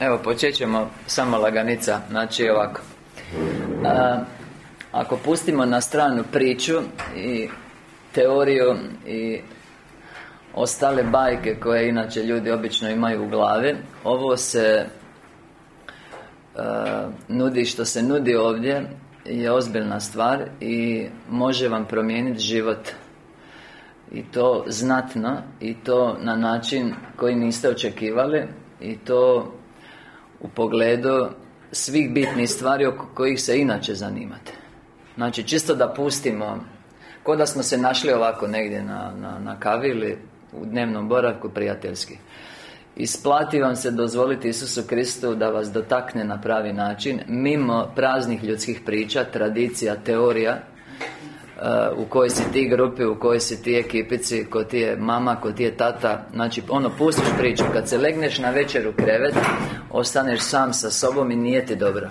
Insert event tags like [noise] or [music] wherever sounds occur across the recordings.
Evo, počet ćemo samo laganica Znači ovako. Ako pustimo na stranu priču I teoriju I ostale bajke koje inače ljudi obično imaju u glavi Ovo se Nudi što se nudi ovdje Je ozbiljna stvar I može vam promijeniti život. I to znatno i to na način koji niste očekivali i to u pogledu svih bitnih stvari oko kojih se inače zanimate. Znači, čisto da pustimo Ko da smo se našli ovako negdje na, na, na kavi ili u dnevnom boravku prijateljski. Isplati vam se dozvoliti Isusu Kristu da vas dotakne na pravi način Mimo praznih ljudskih priča, tradicija, teorija u kojoj si ti grupi, u kojoj si ti ekipici, ko ti je mama, ko ti je tata Znači, ono, pustiš priču. Kad se legneš na večer u krevet Ostaneš sam sa sobom i nije ti dobro.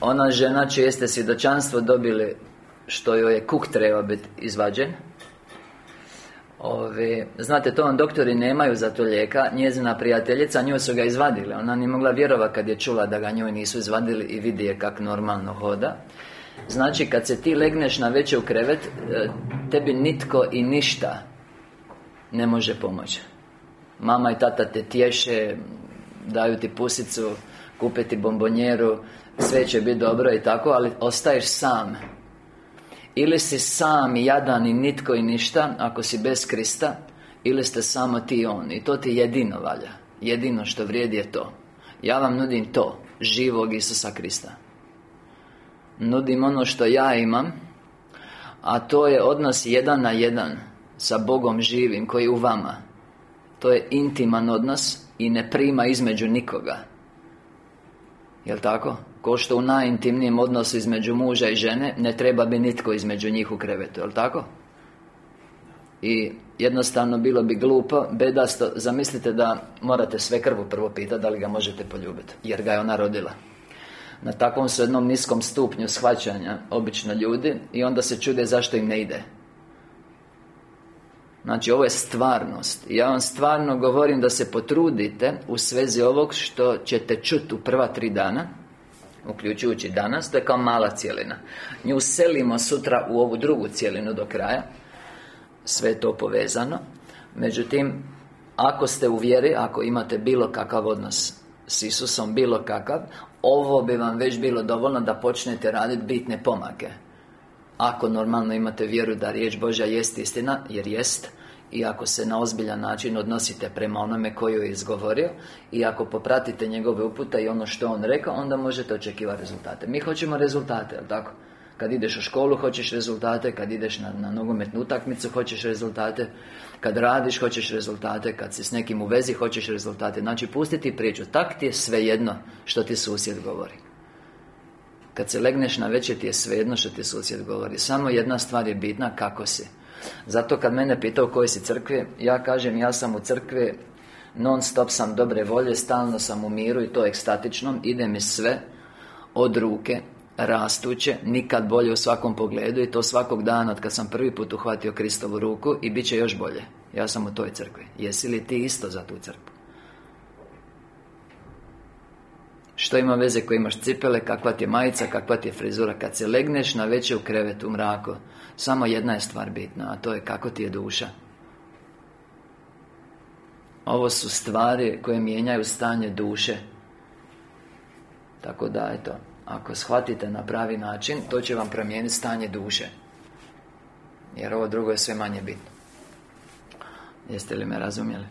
Ona žena čije ste svjedočanstvo dobili Što joj je kuk treba biti izvađen. Ove, znate, to vam doktori nemaju za to lijeka. Njezina prijateljica, nju su ga izvadili. Ona nije mogla vjerovati kad je čula da ga njoj nisu izvadili I vidi je kak normalno hoda Znači, kad se ti legneš na veće u krevet e, Tebi nitko i ništa Ne može pomoći. Mama i tata te tješe Daju ti pusicu Kupe ti bombonjeru Sve će biti dobro i tako Ali ostaješ sam. Ili si sam, jadan i nitko i ništa Ako si bez Krista Ili ste samo ti i on. I to ti jedino valja. Jedino što vrijedi je to. Ja vam nudim to Živog Isusa Krista Nudim ono što ja imam A to je odnos jedan na jedan Sa Bogom živim koji je u vama To je intiman odnos I ne prima između nikoga Jel' tako? Ko što u najintimnijem odnosu između muža i žene Ne treba bi nitko između njih u krevetu, jel' tako? I jednostavno bilo bi glupo, bedasto Zamislite da morate sve krvu prvo pitati Da li ga možete poljubiti Jer ga je ona rodila na takvom su jednom niskom stupnju shvaćanja Obično ljudi I onda se čude zašto im ne ide. Znači, ovo je stvarnost. Ja vam stvarno govorim da se potrudite U svezi ovog što ćete čuti u prva tri dana Uključujući danas To je kao mala cijelina Nju selimo sutra u ovu drugu cijelinu do kraja. Sve je to povezano. Međutim Ako ste u vjeri Ako imate bilo kakav odnos s Isusom bilo kakav Ovo bi vam već bilo dovoljno da počnete raditi bitne pomake. Ako normalno imate vjeru da riječ Božja jest istina Jer jest i ako se na ozbiljan način odnosite prema onome koju je izgovorio I ako popratite njegove upute i ono što on rekao Onda možete očekivati rezultate. Mi hoćemo rezultate, jel tako? Kad ideš u školu hoćeš rezultate Kad ideš na, na nogometnu utakmicu hoćeš rezultate Kad radiš hoćeš rezultate Kad si s nekim u vezi hoćeš rezultate. Znači pustiti priču. Tak ti je svejedno što ti susjed govori. Kad se legneš na večer ti je svejedno što ti susjed govori. Samo jedna stvar je bitna kako si. Zato kad mene pitao u kojoj si crkvi Ja kažem ja sam u crkvi Non stop sam dobre volje Stalno sam u miru i to ekstatičnom. Ide mi sve Od ruke rastuće, nikad bolje u svakom pogledu i to svakog dana od kad sam prvi put uhvatio Kristovu ruku i bit će još bolje. Ja sam u toj crkvi. Jesi li ti isto za tu crkvu? Što ima veze ko imaš cipele, kakva ti je majica, kakva ti je frizura Kad se legneš na veće u krevetu, u mraku Samo jedna je stvar bitna, a to je kako ti je duša Ovo su stvari koje mijenjaju stanje duše Tako da, eto ako shvatite na pravi način To će vam promijeniti stanje duše Jer ovo drugo je sve manje bitno Jeste li me razumjeli?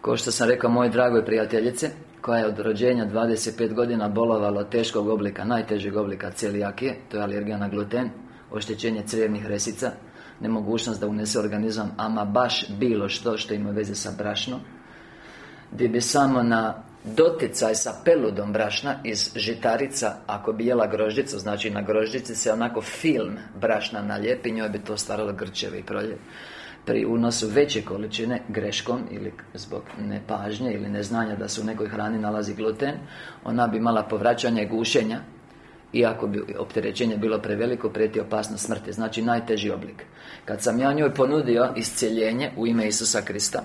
Ko što sam rekao moj dragoj prijateljice Koja je od rođenja 25 godina bolovala od teškog oblika Najtežeg oblika celijakije To je alergija na gluten Oštećenje crijevnih resica Nemogućnost da unese organizam Ama baš bilo što što ima veze sa brašnom Gdje bi samo na doticaj sa peludom brašna iz žitarica Ako bi jela grožđicu, znači na grožđici se onako film brašna nalijepi Njoj bi to stvaralo i prolje Pri unosu veće količine greškom ili zbog nepažnje ili neznanja da se u nekoj hrani nalazi gluten Ona bi imala povraćanje i gušenja iako bi opterećenje bilo preveliko, prijeti opasnost smrti. Znači najteži oblik. Kad sam ja njoj ponudio iscijeljenje u ime Isusa Krista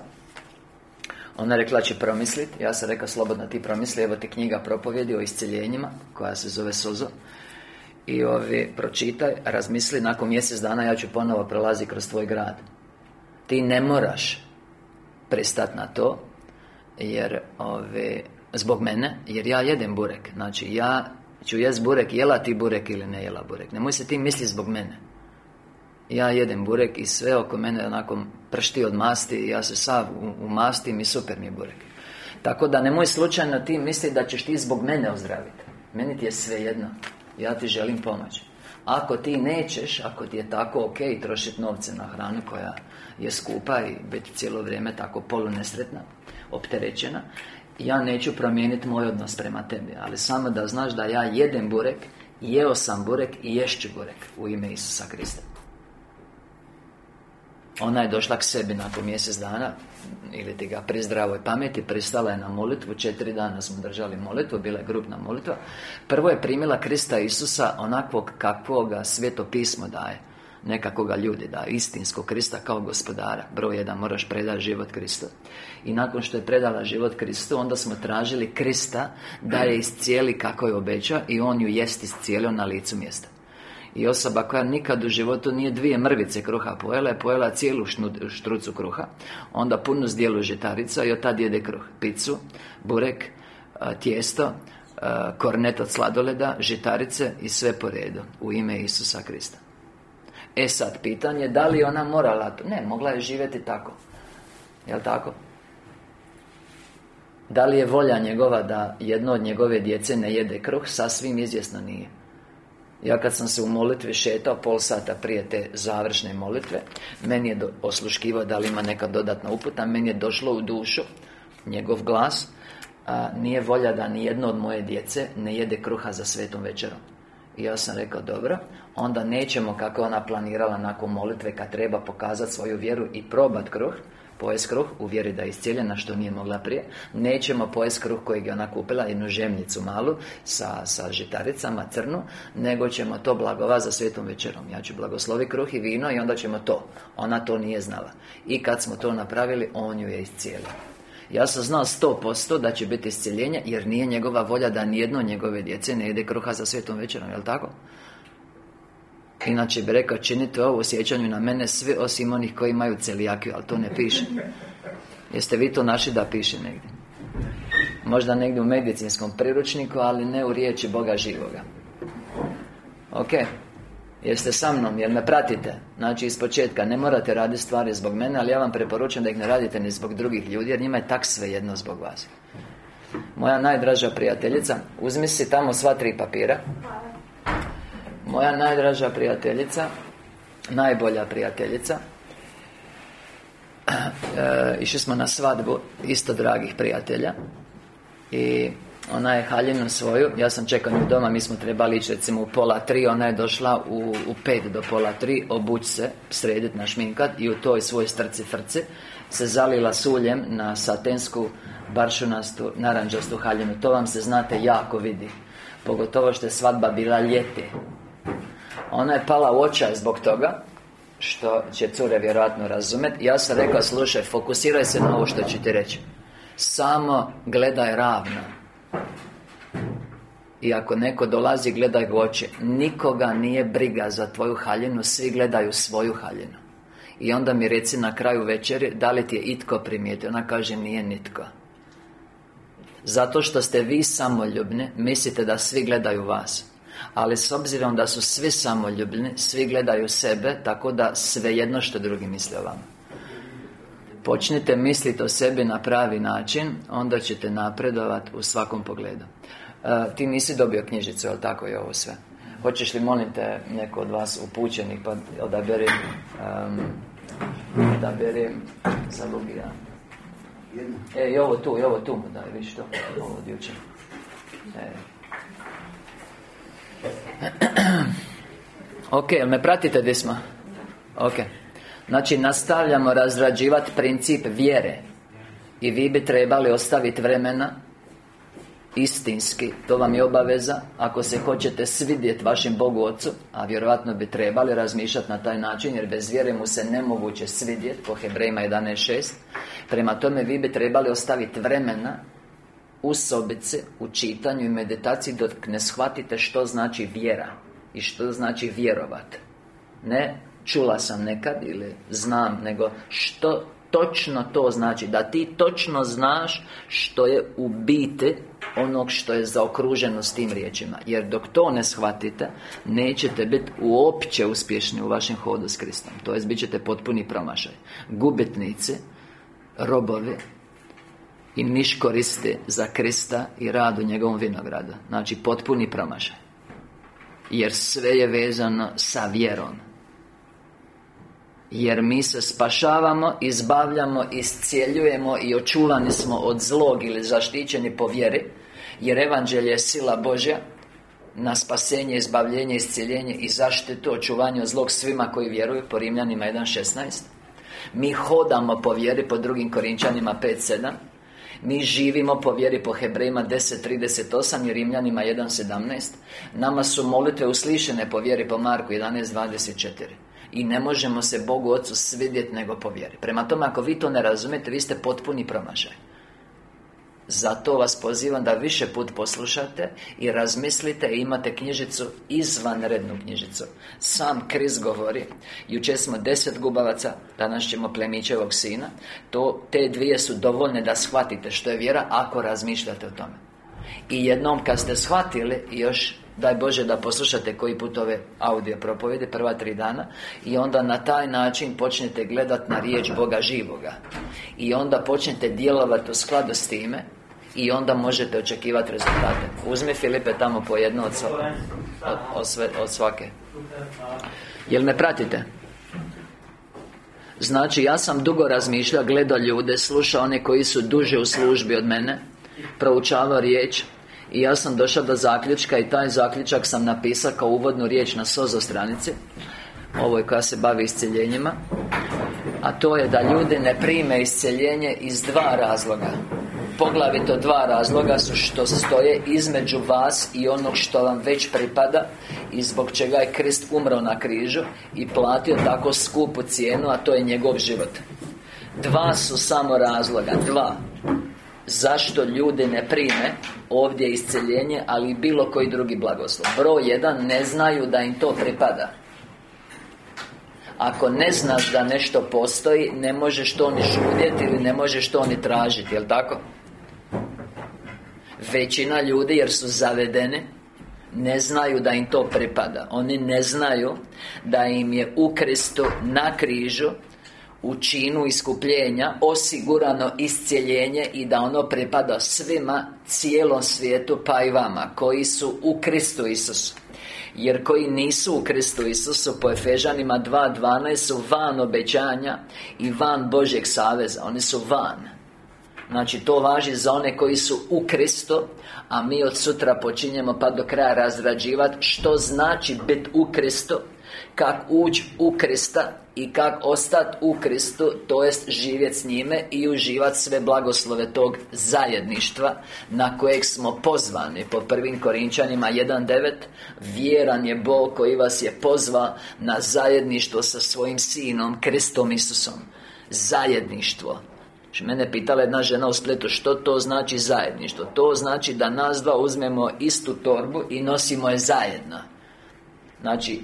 Ona rekla će promisliti Ja sam rekao slobodno ti promisli. Evo ti knjiga propovjedi o isceljenjima Koja se zove Sozo. I ovi, pročitaj, razmisli. Nakon mjesec dana ja ću ponovo prolaziti kroz tvoj grad. Ti ne moraš Pristati na to Jer ovi, Zbog mene Jer ja jedem burek. Znači ja ću jest burek Jela ti burek ili ne jela burek. Nemoj se ti misli zbog mene ja jedem burek i sve oko mene onako pršti od masti i ja se sav umastim i super mi je burek. Tako da nemoj slučajno ti misli da ćeš ti zbog mene ozdraviti meni ti je sve jedno ja ti želim pomoći ako ti nećeš, ako ti je tako ok trošiti novce na hranu koja je skupa i biti cijelo vrijeme tako polunesretna, opterećena ja neću promijeniti moj odnos prema tebi ali samo da znaš da ja jedem burek jeo sam burek i ješću burek u ime Isusa Krista ona je došla k sebi nakon mjesec dana Ili ti ga pri zdravoj pameti Pristala je na molitvu Četiri dana smo držali molitvu Bila je grupna molitva. Prvo je primila Krista Isusa Onakvog kakvoga sveto pismo daje Nekakvoga ljudi da Istinskog Krista kao gospodara. Broj jedan moraš predati život Kristu. I nakon što je predala život Kristu Onda smo tražili Krista Da je iscijeli kako je obećao I on ju jest iscijelio na licu mjesta i osoba koja nikad u životu nije dvije mrvice kruha pojela je pojela cijelu štrucu kruha Onda punu zdjelu žitarica i od tad jede kruh Picu, burek, tijesto, kornet od sladoleda, žitarice i sve po redu U ime Isusa Krista E sad, pitanje, da li ona morala to? Ne, mogla je živjeti tako Jel' tako? Da li je volja njegova da jedno od njegove djece ne jede kruh? Sasvim izvjesno nije ja kad sam se u molitvi šetao pol sata prije te završne molitve Meni je osluškivao da li ima neka dodatna uputa Meni je došlo u dušu Njegov glas a, Nije volja da ni jedno od moje djece Ne jede kruha za svetom večerom. I ja sam rekao, dobro Onda nećemo kako ona planirala nakon molitve Kad treba pokazati svoju vjeru i probat kruh pojest kruh u vjeri da je iscijeljena što nije mogla prije. Nećemo pojest kruh kojeg je ona kupila jednu žemljicu malu sa, sa žitaricama crnu nego ćemo to blagova za svetom večerom. Ja ću blagoslovi kruh i vino i onda ćemo to. Ona to nije znala. I kad smo to napravili on ju je iscijelio. Ja sam znao sto posto da će biti iscijeljenje Jer nije njegova volja da nijedno njegove djece ne jede kruha za svetom večerom, jel tako? Inače bi rekao, činite ovo u na mene Svi osim onih koji imaju celijakiju Ali to ne piše. Jeste vi to našli da piše negdje? Možda negdje u medicinskom priručniku Ali ne u riječi Boga živoga. Ok Jeste sa mnom, jer me pratite? Znači iz početka Ne morate raditi stvari zbog mene Ali ja vam preporučujem da ih ne radite ni zbog drugih ljudi Jer njima je tak sve jedno zbog vas. Moja najdraža prijateljica Uzmi si tamo sva tri papira moja najdraža prijateljica Najbolja prijateljica. E, Išli smo na svadbu Isto dragih prijatelja I ona je haljinu svoju Ja sam čekao nju doma Mi smo trebali ići recimo u pola tri Ona je došla u, u pet do pola tri Obuć se, sredit na šminkat I u toj svoj strci frci Se zalila suljem na satensku Baršunastu, naranđastu haljinu. To vam se znate jako vidi Pogotovo što je svadba bila ljeti ona je pala u očaj zbog toga Što će cure vjerojatno razumjeti Ja sam rekao, slušaj, fokusiraj se na ovo što ću ti reći. Samo gledaj ravno. I ako neko dolazi, gledaj go oči. Nikoga nije briga za tvoju haljinu Svi gledaju svoju haljinu. I onda mi reci na kraju večeri Da li ti je itko primijetio? Ona kaže, nije nitko. Zato što ste vi samoljubni Mislite da svi gledaju vas ali s obzirom da su svi samoljubni Svi gledaju sebe Tako da svejedno što drugi misle o vama. Počnite misliti o sebi na pravi način Onda ćete napredovati u svakom pogledu. E, Ti nisi dobio knjižicu, jel tako je ovo sve? Hoćeš li, molim te, neko od vas upućenih Pa odaberi um, Odaberi Za Lugija E, i ovo tu, i ovo tu Da, vidiš to Ovo od jučer. E, [clears throat] ok, jel me pratite gdje smo? Ok. Znači, nastavljamo razrađivati princip vjere. I vi bi trebali ostaviti vremena istinski. To vam je obaveza. Ako se hoćete svidjeti vašem Bogu Otcu A vjerojatno bi trebali razmišljati na taj način Jer bez vjere mu se nemoguće svidjeti Po Hebrejima 11.6 Prema tome vi bi trebali ostaviti vremena u sobici, u čitanju i meditaciji dok ne shvatite što znači vjera i što znači vjerovat. Ne čula sam nekad ili znam, nego što točno to znači Da ti točno znaš što je u biti onog što je zaokruženo s tim riječima. Jer dok to ne shvatite Nećete biti uopće uspješni u vašem hodu s Kristom. To jest, bit ćete potpuni promašaj. Gubitnici Robovi I niš koristi za Krista i rad u njegovom vinogradu. Znači potpuni promašaj. Jer sve je vezano sa vjerom. Jer mi se spašavamo, izbavljamo, iscijeljujemo i očuvani smo od zlog ili zaštićeni po vjeri Jer Evanđelje je sila Božja na spasenje, izbavljenje, iscijeljenje i zaštitu, očuvanje od zlog svima koji vjeruju po Rimljanima 1.16 Mi hodamo po vjeri po drugim Korinčanima 5.7 mi živimo po vjeri po Hebrejima 10.38 i Rimljanima 1.17 Nama su molitve uslišene po vjeri po Marku 11.24 i ne možemo se Bogu Otcu svidjeti nego po vjeri. Prema tome, ako vi to ne razumijete, vi ste potpuni promašaj zato vas pozivam da više put poslušate I razmislite i imate knjižicu Izvanrednu knjižicu. Sam Kris govori. Jučer smo deset gubavaca Danas ćemo plemićevog sina. To, Te dvije su dovoljne da shvatite što je vjera Ako razmišljate o tome. I jednom kad ste shvatili Još Daj Bože da poslušate koji put ove audio propovjede Prva tri dana I onda na taj način počnete gledati na riječ Boga živoga. I onda počnete djelovati u skladu s time i onda možete očekivati rezultate. Uzmi Filipe tamo po jedno od, od, od svake. Jel me pratite? Znači, ja sam dugo razmišljao, gledao ljude, slušao one koji su duže u službi od mene Proučavao riječ I ja sam došao do zaključka i taj zaključak sam napisao kao uvodnu riječ na SOZO stranici Ovoj koja se bavi isceljenjima A to je da ljudi ne prime isceljenje iz dva razloga Poglavito dva razloga su što stoje između vas i onog što vam već pripada I zbog čega je Krist umro na križu I platio tako skupu cijenu, a to je njegov život. Dva su samo razloga, dva. Zašto ljudi ne prime ovdje isceljenje, ali i bilo koji drugi blagoslov? Broj jedan, ne znaju da im to pripada. Ako ne znaš da nešto postoji Ne možeš to ni šudjeti Ili ne možeš to ni tražiti, jel' tako? Većina ljudi jer su zavedene ne znaju da im to pripada. Oni ne znaju da im je u Kristu na križu u činu iskupljenja osigurano iscijeljenje i da ono pripada svima cijelom svijetu pa i vama koji su u Kristu Isusu. Jer koji nisu u Kristu Isusu po Efežanima 2.12 su van obećanja i van Božjeg saveza. Oni su van Znači to važi za one koji su u Kristu A mi od sutra počinjemo pa do kraja razrađivati Što znači biti u Kristu Kak ući u Krista I kak ostati u Kristu To jest živjeti s njime I uživati sve blagoslove tog zajedništva Na kojeg smo pozvani. Po prvim Korinčanima 1.9 Vjeran je Bog koji vas je pozva Na zajedništvo sa svojim Sinom Kristom Isusom. Zajedništvo mene pitala jedna žena u Splitu Što to znači zajedništvo? To znači da nas dva uzmemo istu torbu I nosimo je zajedno Znači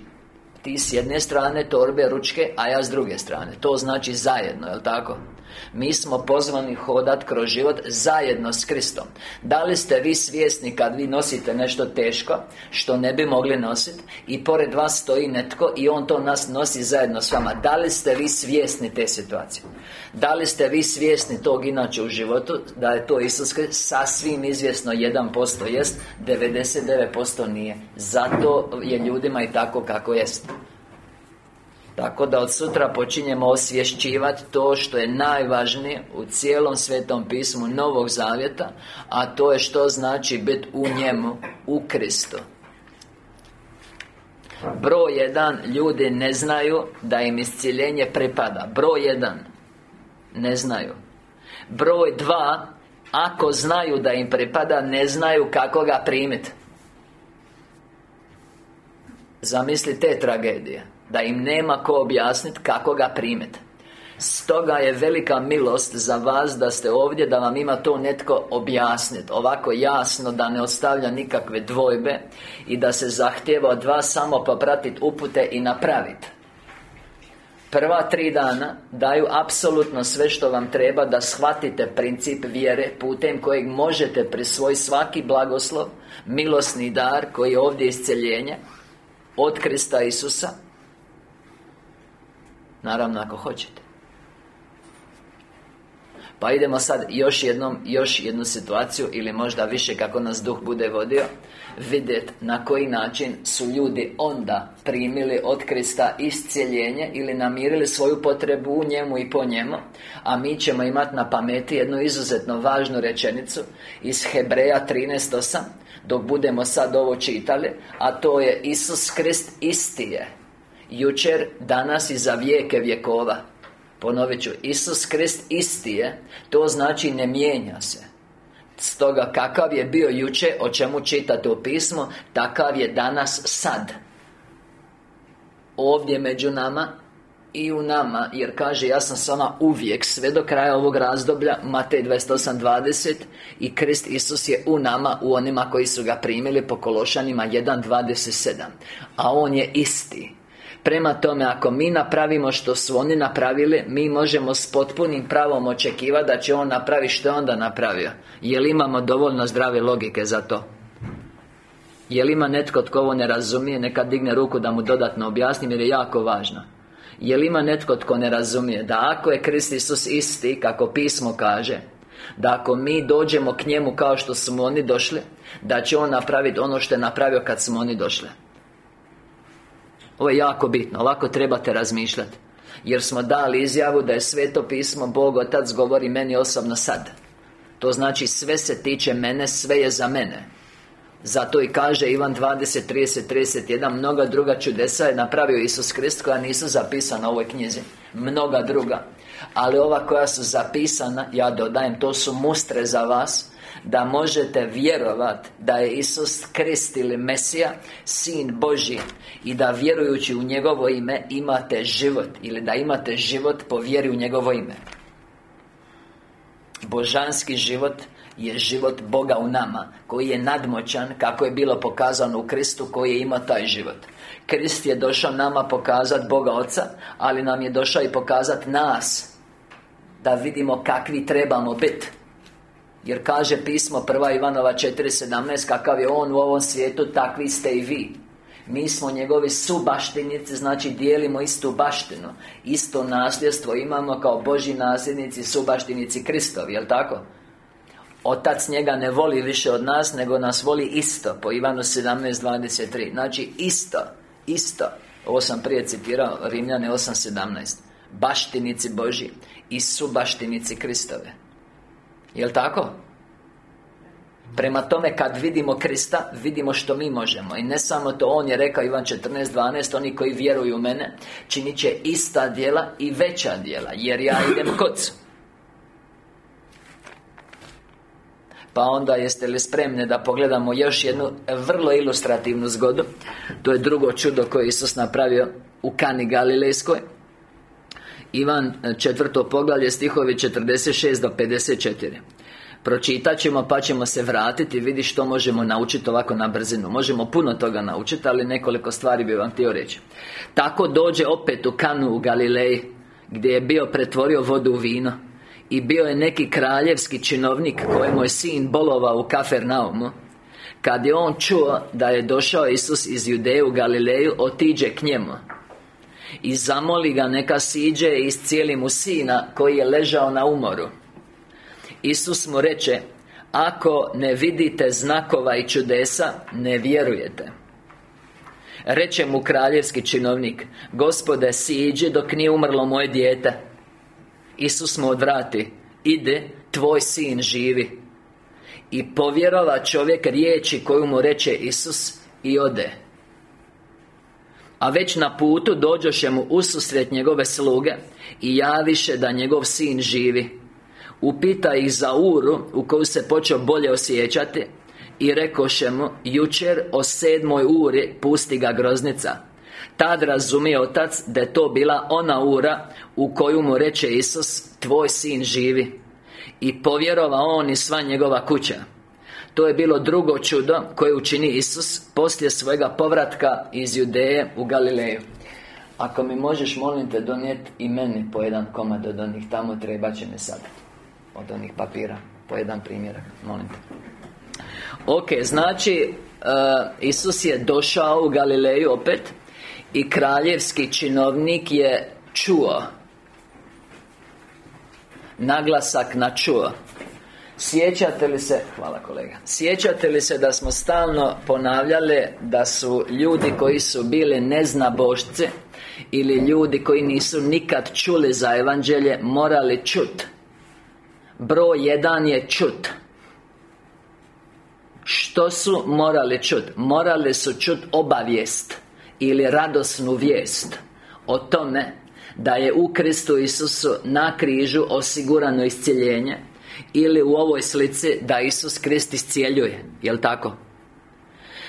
Ti s jedne strane torbe, ručke A ja s druge strane. To znači zajedno, jel tako? Mi smo pozvani hodat kroz život zajedno s Kristom. Da li ste vi svjesni kad vi nosite nešto teško Što ne bi mogli nositi I pored vas stoji netko I on to nas nosi zajedno s vama? Da li ste vi svjesni te situacije? Da li ste vi svjesni tog inače u životu Da je to Isus Krist? Sasvim izvjesno 1% jest 99% nije. Zato je ljudima i tako kako jest tako da od sutra počinjemo osvješćivati to što je najvažnije u cijelom Svetom pismu Novog Zavjeta A to je što znači biti u njemu, u Kristu. Broj jedan, ljudi ne znaju da im isciljenje pripada. Broj jedan Ne znaju. Broj dva Ako znaju da im pripada, ne znaju kako ga primiti Zamisli te tragedije Da im nema ko objasniti kako ga primiti Stoga je velika milost za vas da ste ovdje Da vam ima to netko objasniti Ovako jasno da ne ostavlja nikakve dvojbe I da se zahtjeva od vas samo popratiti upute i napraviti Prva tri dana daju apsolutno sve što vam treba da shvatite princip vjere putem kojeg možete prisvojiti svaki blagoslov, milosni dar koji je ovdje isceljenje od Krista Isusa Naravno ako hoćete. Pa idemo sad još jednom, još jednu situaciju Ili možda više kako nas duh bude vodio Vidjet na koji način su ljudi onda primili od Krista iscijeljenje Ili namirili svoju potrebu u njemu i po njemu A mi ćemo imati na pameti jednu izuzetno važnu rečenicu Iz Hebreja 13.8 dok budemo sad ovo čitali A to je Isus Krist isti je Jučer, danas i za vijeke vjekova. Ponovit ću Isus Krist isti je To znači ne mijenja se. Stoga kakav je bio juče O čemu čitate u pismu Takav je danas sad. Ovdje među nama i u nama Jer kaže ja sam s vama uvijek Sve do kraja ovog razdoblja Matej 28.20 I Krist Isus je u nama U onima koji su ga primili po Kološanima 1.27 A On je isti Prema tome, ako mi napravimo što su oni napravili Mi možemo s potpunim pravom očekivati Da će On napraviti što je onda napravio. Jel imamo dovoljno zdrave logike za to? Jel ima netko tko ovo ne razumije Neka digne ruku da mu dodatno objasnim Jer je jako važno. Jel ima netko tko ne razumije Da ako je Krist Isus isti Kako pismo kaže Da ako mi dođemo k njemu kao što smo oni došli Da će On napraviti ono što je napravio kad smo oni došli Ovo je jako bitno, ovako trebate razmišljati Jer smo dali izjavu da je Sveto pismo Bog Otac govori meni osobno sad. To znači sve se tiče mene, sve je za mene. Zato i kaže Ivan 20, 30, 31 Mnoga druga čudesa je napravio Isus Krist Koja nisu zapisana u ovoj knjizi. Mnoga druga. Ali ova koja su zapisana Ja dodajem, to su mustre za vas da možete vjerovat da je Isus Krist ili Mesija Sin Boži I da vjerujući u njegovo ime imate život Ili da imate život po vjeri u njegovo ime. Božanski život je život Boga u nama Koji je nadmoćan Kako je bilo pokazano u Kristu Koji je imao taj život. Krist je došao nama pokazati Boga Oca Ali nam je došao i pokazati nas Da vidimo kakvi trebamo biti jer kaže pismo 1. Ivanova 4.17 Kakav je On u ovom svijetu, takvi ste i vi Mi smo njegovi subaštinici Znači dijelimo istu baštinu Isto nasljedstvo imamo kao Boži nasljednici Subaštinici Kristovi, jel tako? Otac njega ne voli više od nas Nego nas voli isto Po Ivanu 17.23 Znači isto Isto Ovo sam prije citirao Rimljane 8.17 Baštinici Boži I subaštinici Kristove Jel' tako? Prema tome, kad vidimo Krista, vidimo što mi možemo. I ne samo to, On je rekao Ivan 14.12 Oni koji vjeruju u mene Činit će ista djela i veća djela Jer ja idem kod. Pa onda jeste li spremni da pogledamo još jednu vrlo ilustrativnu zgodu? To je drugo čudo koje Isus napravio u Kani Galilejskoj Ivan četvrto poglavlje stihovi 46 do 54 Pročitat ćemo pa ćemo se vratiti vidi što možemo naučiti ovako na brzinu. Možemo puno toga naučiti, ali nekoliko stvari bi vam htio reći. Tako dođe opet u Kanu u Galileji Gdje je bio pretvorio vodu u vino. I bio je neki kraljevski činovnik kojemu je sin bolovao u Kafernaumu Kad je on čuo da je došao Isus iz Judeje u Galileju Otiđe k njemu I zamoli ga neka siđe i iscijeli mu sina koji je ležao na umoru. Isus mu reče Ako ne vidite znakova i čudesa Ne vjerujete. Reče mu kraljevski činovnik Gospode, siđi dok nije umrlo moje dijete. Isus mu odvrati Ide, tvoj sin živi. I povjerova čovjek riječi koju mu reče Isus I ode a već na putu dođoše mu ususret njegove sluge I javiše da njegov sin živi. Upita ih za uru U koju se počeo bolje osjećati I rekoše mu Jučer o sedmoj uri Pusti ga groznica. Tad razumije otac da je to bila ona ura U koju mu reče Isus Tvoj sin živi. I povjerova on i sva njegova kuća to je bilo drugo čudo koje učini Isus Poslije svojega povratka iz Judeje u Galileju. Ako mi možeš, molim te, donijeti i meni po jedan komad od onih tamo treba će mi sad. Od onih papira. Po jedan primjerak, molim te. Ok, znači uh, Isus je došao u Galileju opet I kraljevski činovnik je čuo. Naglasak na čuo Sjećate li se, hvala kolega Sjećate li se da smo stalno ponavljali Da su ljudi koji su bili neznabošci Ili ljudi koji nisu nikad čuli za evanđelje Morali čut Broj jedan je čut Što su morali čut? Morali su čut obavijest Ili radosnu vijest O tome da je u Kristu Isusu na križu osigurano iscjeljenje ili u ovoj slici da Isus Krist iscijeljuje Jel' tako?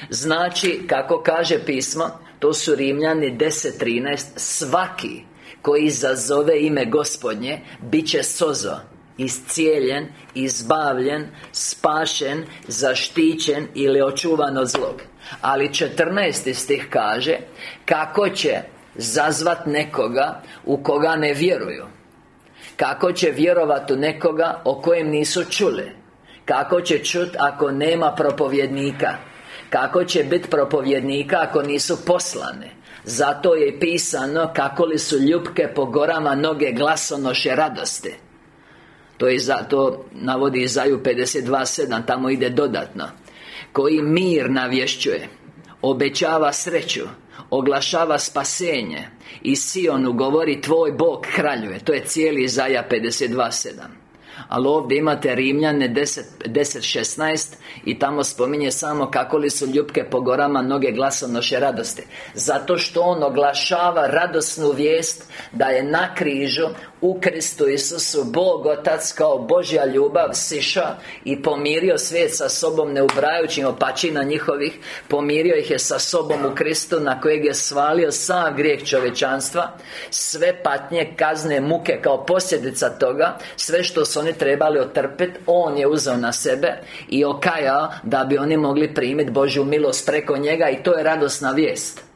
Znači, kako kaže pismo To su Rimljani 10.13 Svaki koji izazove ime Gospodnje Bit će sozo Iscijeljen, izbavljen, spašen, zaštićen ili očuvan od zlog Ali 14. stih kaže Kako će zazvat nekoga u koga ne vjeruju kako će vjerovati u nekoga o kojem nisu čuli? Kako će čut ako nema propovjednika? Kako će biti propovjednika ako nisu poslane Zato je pisano kako li su ljubke po gorama noge glasonoše radosti. To je za, to navodi Izaju 52.7 Tamo ide dodatno. Koji mir navješćuje Obećava sreću Oglašava spasenje I Sionu govori Tvoj Bog kraljuje. To je cijeli Izaja 52.7 ali ovdje imate Rimljane 10.16 I tamo spominje samo kako li su ljubke po gorama Noge glasonoše radosti. Zato što on oglašava radosnu vijest Da je na križu u Kristu Isusu Bog Otac kao Božja ljubav siša I pomirio svijet sa sobom ne ubrajući opačina njihovih Pomirio ih je sa sobom u Kristu Na kojeg je svalio sav grijeh čovečanstva Sve patnje, kazne, muke kao posljedica toga Sve što su oni trebali otrpiti On je uzeo na sebe I okajao da bi oni mogli primiti Božju milost preko njega I to je radosna vijest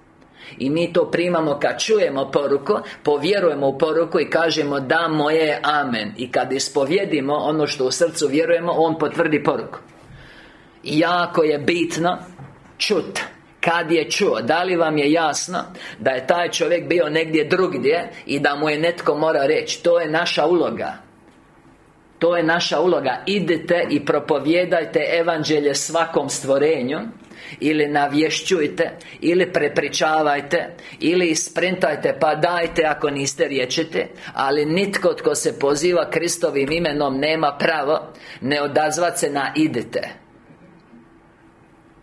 i mi to primamo kad čujemo poruku Povjerujemo u poruku i kažemo Da, moje je Amen. I kad ispovjedimo ono što u srcu vjerujemo On potvrdi poruku. Jako je bitno Čut kad je čuo, da li vam je jasno Da je taj čovjek bio negdje drugdje I da mu je netko mora reći To je naša uloga. To je naša uloga. Idite i propovjedajte evanđelje svakom stvorenju ili navješćujte Ili prepričavajte Ili isprintajte pa dajte ako niste riječite Ali nitko tko se poziva Kristovim imenom nema pravo Ne odazvat se na idite.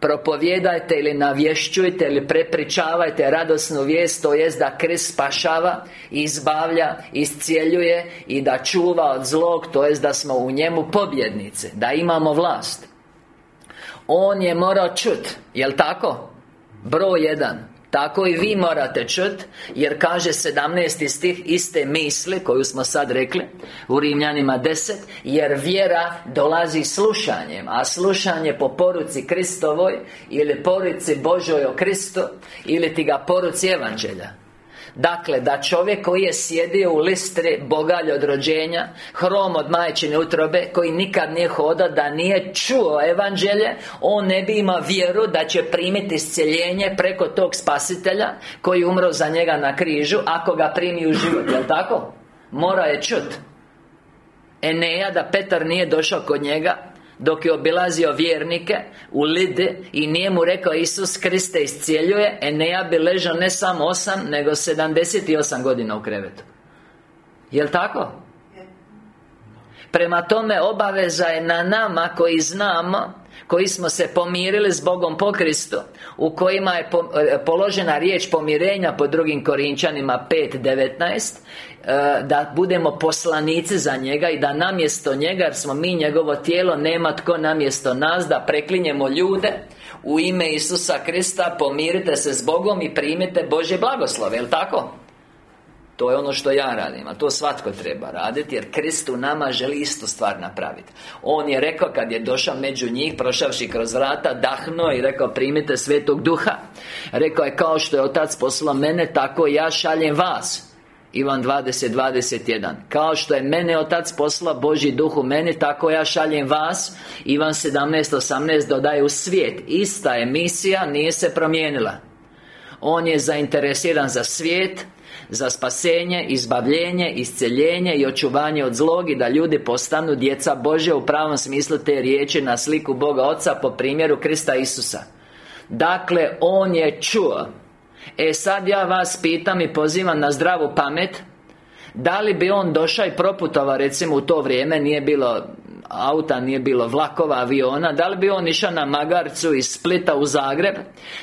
Propovjedajte ili navješćujte ili prepričavajte radosnu vijest To jest da Krist spašava Izbavlja, iscijeljuje I da čuva od zlog To jest da smo u njemu pobjednice Da imamo vlast on je morao čut, jel tako? Broj jedan Tako i vi morate čut Jer kaže 17. stih iste misli Koju smo sad rekli U Rimljanima 10 Jer vjera dolazi slušanjem A slušanje po poruci Kristovoj Ili poruci Božoj o Kristu Ili ti ga poruci Evanđelja Dakle, da čovjek koji je sjedio u listri Bogalj od rođenja Hrom od majčine utrobe Koji nikad nije hodao Da nije čuo evanđelje On ne bi imao vjeru da će primiti iscjeljenje Preko tog spasitelja Koji umro za njega na križu Ako ga primi u život, jel tako? Mora je čut Eneja da Petar nije došao kod njega dok je obilazio vjernike U Lide I nije mu rekao Isus Kriste iscijeljuje Eneja bi ležao ne samo osam Nego 78 godina u krevetu Jel' tako? Prema tome obaveza je na nama koji znamo Koji smo se pomirili s Bogom po Kristu U kojima je e, položena riječ pomirenja po drugim Korinčanima 5.19 e, Da budemo poslanici za njega I da namjesto njega Jer smo mi njegovo tijelo Nema tko namjesto nas Da preklinjemo ljude U ime Isusa Krista Pomirite se s Bogom I primite Božje blagoslove Jel' tako? To je ono što ja radim, a to svatko treba raditi Jer Krist u nama želi istu stvar napraviti. On je rekao kad je došao među njih Prošavši kroz vrata Dahno i rekao primite svetog duha. Rekao je kao što je Otac poslao mene Tako ja šaljem vas. Ivan 20, 21 Kao što je mene Otac poslao Boži duh u meni Tako ja šaljem vas. Ivan 17, 18 dodaje u svijet Ista je misija, nije se promijenila. On je zainteresiran za svijet za spasenje, izbavljenje, isceljenje i očuvanje od zlog i da ljudi postanu djeca Bože u pravom smislu te riječi na sliku Boga Oca po primjeru Krista Isusa. Dakle, On je čuo. E sad ja vas pitam i pozivam na zdravu pamet. Da li bi on došao i proputova recimo u to vrijeme? Nije bilo auta, nije bilo vlakova, aviona. Da li bi on išao na Magarcu iz Splita u Zagreb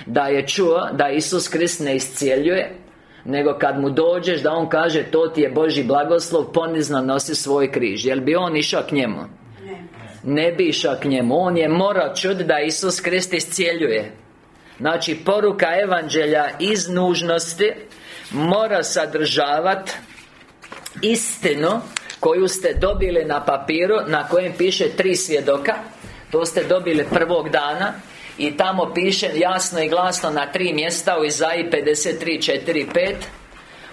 Da je čuo da Isus Krist ne iscijeljuje nego kad mu dođeš da on kaže To ti je Boži blagoslov Ponizno nosi svoj križ. Jel bi on išao k njemu? Ne. Ne bi išao k njemu. On je morao čuti da Isus Krist iscijeljuje. Znači poruka evanđelja iz nužnosti Mora sadržavati Istinu Koju ste dobili na papiru Na kojem piše tri svjedoka. To ste dobili prvog dana i tamo piše jasno i glasno na tri mjesta U Izaji 53, 4, 5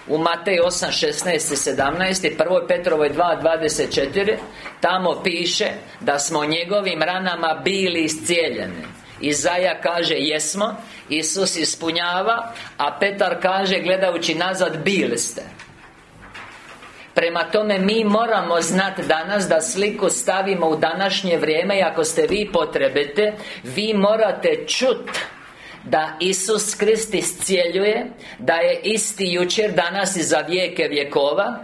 u Matej 8, 16 i 17 i 1. Petrovoj 2, 24 Tamo piše da smo njegovim ranama bili iscijeljeni. Izaja kaže jesmo. Isus ispunjava A Petar kaže gledajući nazad bili ste Prema tome mi moramo znati danas da sliku stavimo u današnje vrijeme I ako ste vi potrebite Vi morate čut da Isus Krist iscijeljuje Da je isti jučer, danas i za vijeke vjekova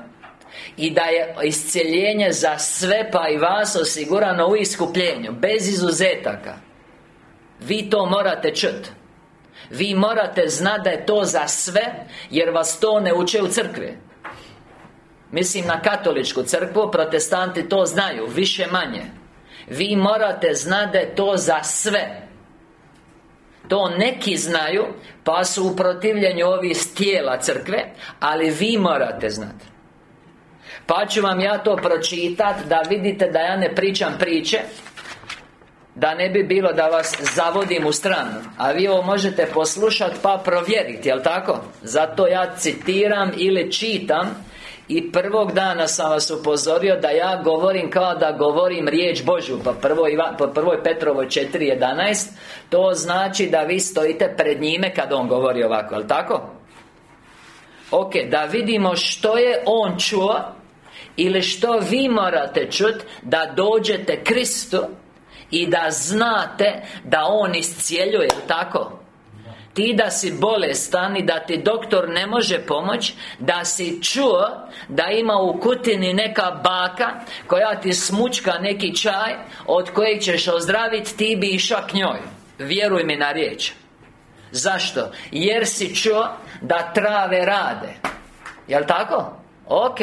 i da je iscijeljenje za sve pa i vas osigurano u iskupljenju Bez izuzetaka. Vi to morate čut. Vi morate znati da je to za sve Jer vas to ne uče u crkvi Mislim na katoličku crkvu, protestanti to znaju, više manje. Vi morate znati to za sve. To neki znaju, pa su u protivljenju ovih tijela crkve Ali vi morate znati Pa ću vam ja to pročitati Da vidite da ja ne pričam priče da ne bi bilo da vas zavodim u stranu. A vi ovo možete poslušati pa provjeriti, jel tako? Zato ja citiram ili čitam i prvog dana sam vas upozorio da ja govorim kao da govorim riječ Božju Pa prvo, po prvoj Petrovoj 4.11 To znači da vi stojite pred njime kad on govori ovako, jel tako? Ok, da vidimo što je on čuo Ili što vi morate čuti Da dođete Kristu I da znate da On iscijeljuje, jel tako? Ti da si bolestan i da ti doktor ne može pomoć Da si čuo da ima u kutini neka baka Koja ti smučka neki čaj Od kojeg ćeš ozdraviti Ti bi išao k njoj. Vjeruj mi na riječ. Zašto? Jer si čuo da trave rade. Jel' tako? Ok.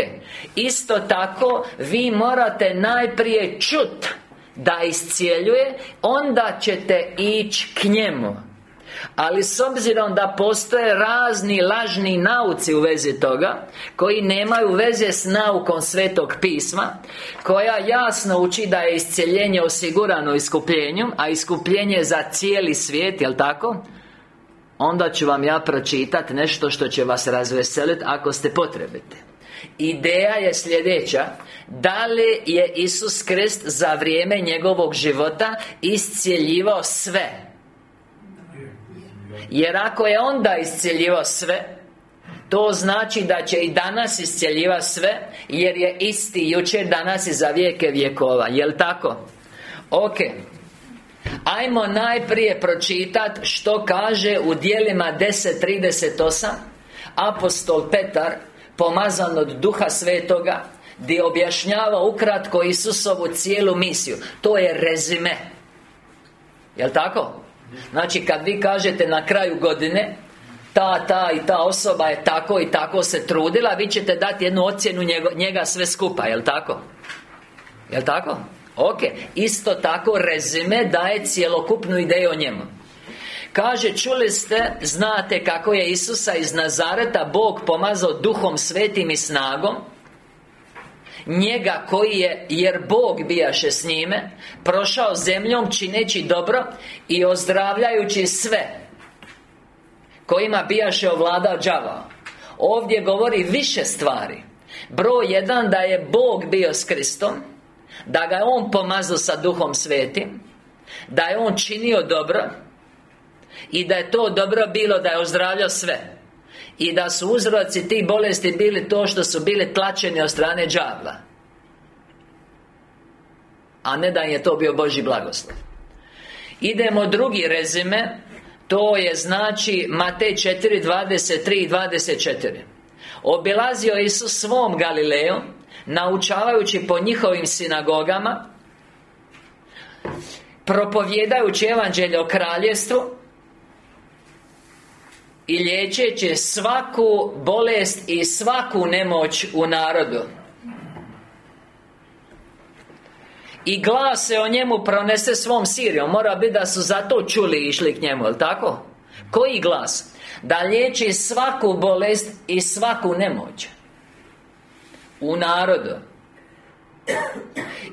Isto tako Vi morate najprije čut Da iscijeljuje Onda ćete ići k njemu ali s obzirom da postoje razni lažni nauci u vezi toga Koji nemaju veze s naukom Svetog pisma Koja jasno uči da je iscjeljenje osigurano iskupljenjem A iskupljenje za cijeli svijet, jel tako? Onda ću vam ja pročitati nešto što će vas razveseliti ako ste potrebite. Ideja je sljedeća. Da li je Isus Krist za vrijeme njegovog života iscjeljivao sve jer ako je onda iscijeljivao sve To znači da će i danas iscijeljivati sve Jer je isti jučer, danas i za vijeke vjekova Jel' tako? Ok Ajmo najprije pročitati što kaže u dijelima 10.38 Apostol Petar Pomazan od Duha Svetoga Gdje objašnjava ukratko Isusovu cijelu misiju To je rezime Jel' tako? Znači, kad vi kažete na kraju godine ta, ta i ta osoba je tako i tako se trudila Vi ćete dati jednu ocjenu njega sve skupa, jel' tako? Jel' tako? Ok, isto tako rezime daje cjelokupnu ideju o njemu Kaže, čuli ste, znate kako je Isusa iz Nazareta Bog pomazao duhom svetim i snagom Njega koji je, jer Bog bijaše s njime Prošao zemljom čineći dobro I ozdravljajući sve Kojima bijaše ovladao đavao Ovdje govori više stvari. Broj jedan da je Bog bio s Kristom Da ga je On pomazao sa Duhom Svetim Da je On činio dobro I da je to dobro bilo da je ozdravljao sve I da su uzroci tih bolesti bili to što su bili tlačeni od strane đavla A ne da je to bio Boži blagoslov. Idemo drugi rezime To je znači Matej 4, 23 i 24 Obilazio Isus svom Galileju Naučavajući po njihovim sinagogama Propovjedajući evanđelje o kraljestvu I liječeći svaku bolest i svaku nemoć u narodu I glas se o njemu pronese svom Sirijom Mora biti da su zato čuli i išli k njemu, jel tako? Koji glas? Da liječi svaku bolest i svaku nemoć U narodu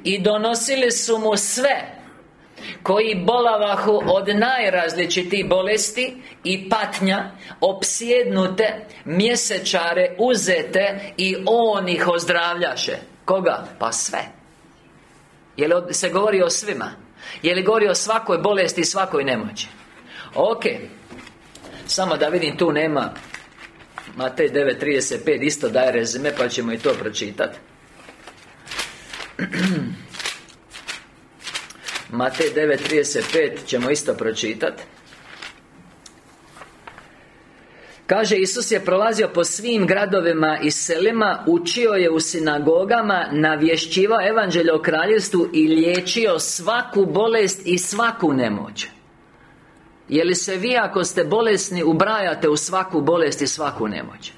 I donosili su mu sve koji bolavahu od najrazličitih bolesti i patnja opsjednute mjesečare uzete i on ih ozdravljaše. Koga? Pa sve. Je li se govori o svima? Je li govori o svakoj bolesti i svakoj nemoći? Ok. Samo da vidim tu nema Matej 9.35 isto daje rezime pa ćemo i to pročitati [clears throat] Matej 9.35 ćemo isto pročitati Kaže, Isus je prolazio po svim gradovima i selima Učio je u sinagogama Navješćivao evanđelje o kraljestvu I liječio svaku bolest i svaku nemoć Je li se vi ako ste bolesni ubrajate u svaku bolest i svaku nemoć?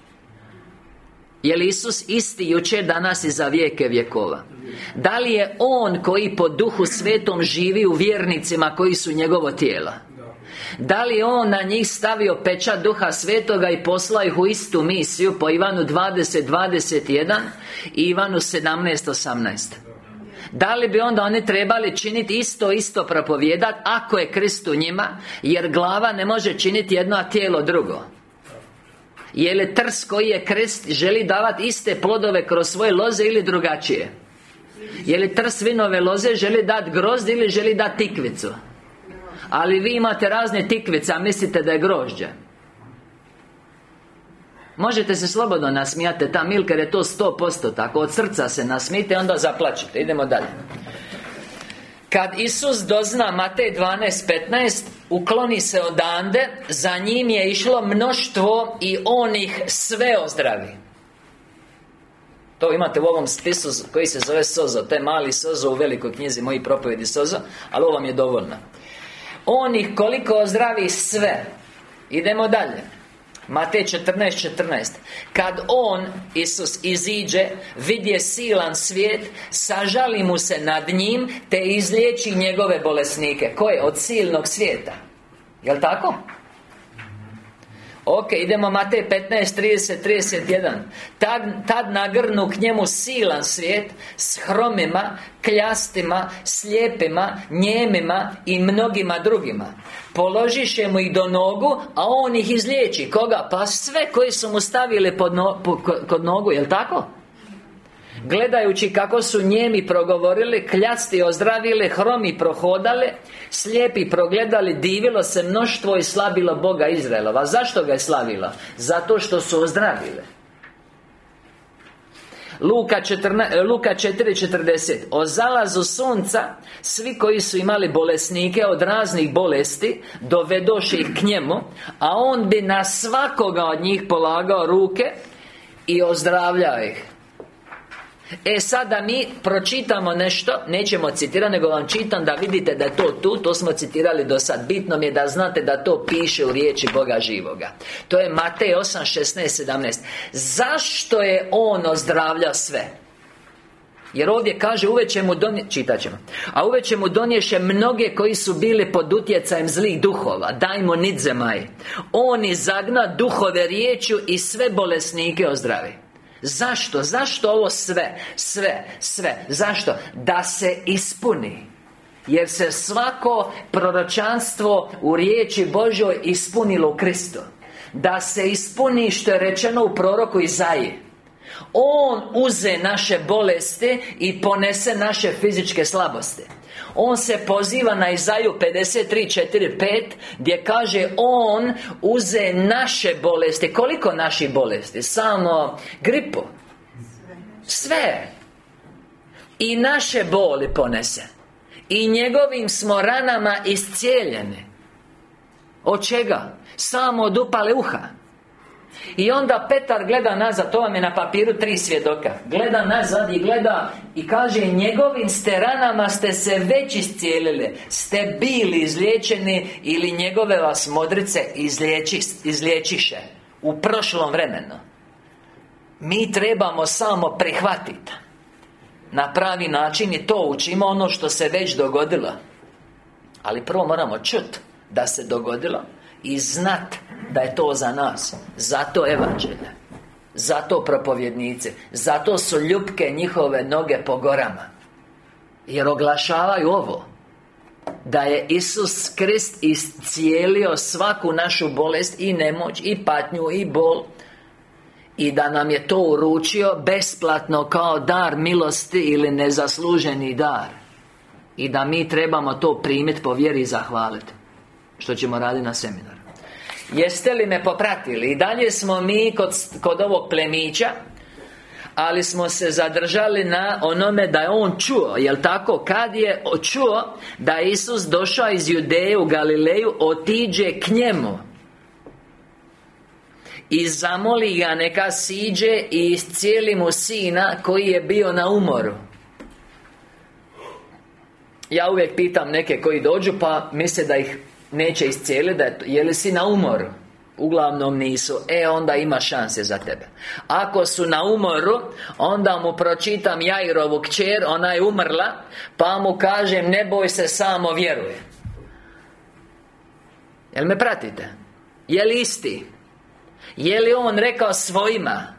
Je li Isus isti jučer, danas i za vijeke vjekova? Da li je On koji po duhu svetom živi u vjernicima koji su njegovo tijela? Da li On na njih stavio pečat duha svetoga i poslao ih u istu misiju po Ivanu 20.21 i Ivanu 17.18 da li bi onda oni trebali činiti isto, isto propovjedat Ako je Krist u njima Jer glava ne može činiti jedno, a tijelo drugo je li trs koji je krest želi davati iste plodove kroz svoje loze ili drugačije? Je li trs vinove loze želi dati grozd ili želi dati tikvicu? Ali vi imate razne tikvice, a mislite da je grožđe Možete se slobodno nasmijati ta milker je to sto posto tako Od srca se nasmijete onda zaplačite Idemo dalje Kad Isus dozna Matej 12.15 Ukloni se odande Za njim je išlo mnoštvo I on ih sve ozdravi. To imate u ovom spisu koji se zove Sozo To je mali Sozo u velikoj knjizi Moji propovjedi Sozo Ali ovo vam je dovoljno. On ih koliko ozdravi sve. Idemo dalje Matej 14.14 14. Kad On, Isus, iziđe Vidje silan svijet Sažali mu se nad njim Te izliječi njegove bolesnike Koje? Od silnog svijeta Jel' tako? Ok, idemo Matej 15, 30, 31 Tad, tad nagrnu k njemu silan svijet S hromima, kljastima, slijepima, njemima i mnogima drugima Položiše mu ih do nogu, a on ih izliječi Koga? Pa sve koji su mu stavili pod kod nogu, jel' tako? Gledajući kako su njemi progovorili Kljasti ozdravili Hromi prohodale Slijepi progledali Divilo se mnoštvo i slabilo Boga Izraelova. Zašto ga je slavila? Zato što su ozdravile. Luka, 14, Luka 4.40 O zalazu sunca Svi koji su imali bolesnike Od raznih bolesti Dovedoše ih k njemu A on bi na svakoga od njih polagao ruke I ozdravljao ih E sada mi pročitamo nešto Nećemo citirati, nego vam čitam da vidite da je to tu To smo citirali do sad. Bitno mi je da znate da to piše u riječi Boga živoga. To je Matej 8, 16, 17 Zašto je On ozdravljao sve? Jer ovdje kaže uveć će mu donije... Čitat ćemo. A uveć će mu donješe mnoge koji su bili pod utjecajem zlih duhova. Dajmo nidzemaj On izagna duhove riječju i sve bolesnike ozdravi Zašto? Zašto ovo sve? Sve, sve Zašto? Da se ispuni jer se svako proročanstvo u riječi Božoj ispunilo u Kristu Da se ispuni što je rečeno u proroku Izaji On uze naše bolesti i ponese naše fizičke slabosti. On se poziva na Izaju 53.4.5 Gdje kaže On uze naše bolesti. Koliko naših bolesti? Samo gripu. Sve. I naše boli ponese. I njegovim smo ranama iscijeljene. Od čega? Samo od upale uha i onda Petar gleda nazad, to vam je na papiru tri svjedoka. Gleda nazad i gleda I kaže, njegovim ste ranama ste se već iscijelili. Ste bili izliječeni Ili njegove vas modrice izliječi, izliječiše U prošlom vremenu. Mi trebamo samo prihvatiti. Na pravi način i to učimo ono što se već dogodilo. Ali prvo moramo čuti Da se dogodilo I znat da je to za nas Zato evanđelje Zato propovjednice Zato su ljubke njihove noge po gorama. Jer oglašavaju ovo Da je Isus Krist iscijelio svaku našu bolest I nemoć, i patnju, i bol i da nam je to uručio besplatno kao dar milosti ili nezasluženi dar. I da mi trebamo to primiti po vjeri i zahvaliti Što ćemo raditi na seminaru Jeste li me popratili? I dalje smo mi kod, kod ovog plemića ali smo se zadržali na onome da je on čuo Jel tako? Kad je čuo Da Isus došao iz Judeje u Galileju Otiđe k njemu I zamoli ga neka siđe I iscijeli mu sina Koji je bio na umoru Ja uvijek pitam neke koji dođu Pa misle da ih neće iscijeliti da je, je li si na umoru Uglavnom nisu. E onda ima šanse za tebe. Ako su na umoru Onda mu pročitam Jairovu kćer Ona je umrla Pa mu kažem ne boj se samo vjeruje. Jel me pratite? Je li isti? Je li on rekao svojima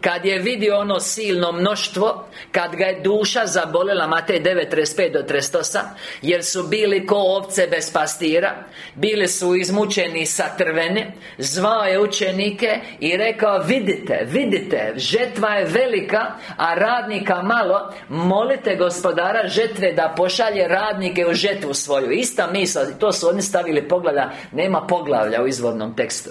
kad je vidio ono silno mnoštvo Kad ga je duša zabolela Matej 9.35 do 38 Jer su bili ko ovce bez pastira Bili su izmučeni sa trvene Zvao je učenike I rekao Vidite, vidite Žetva je velika A radnika malo Molite gospodara žetve da pošalje radnike u žetvu svoju. Ista misla To su oni stavili pogleda Nema poglavlja u izvornom tekstu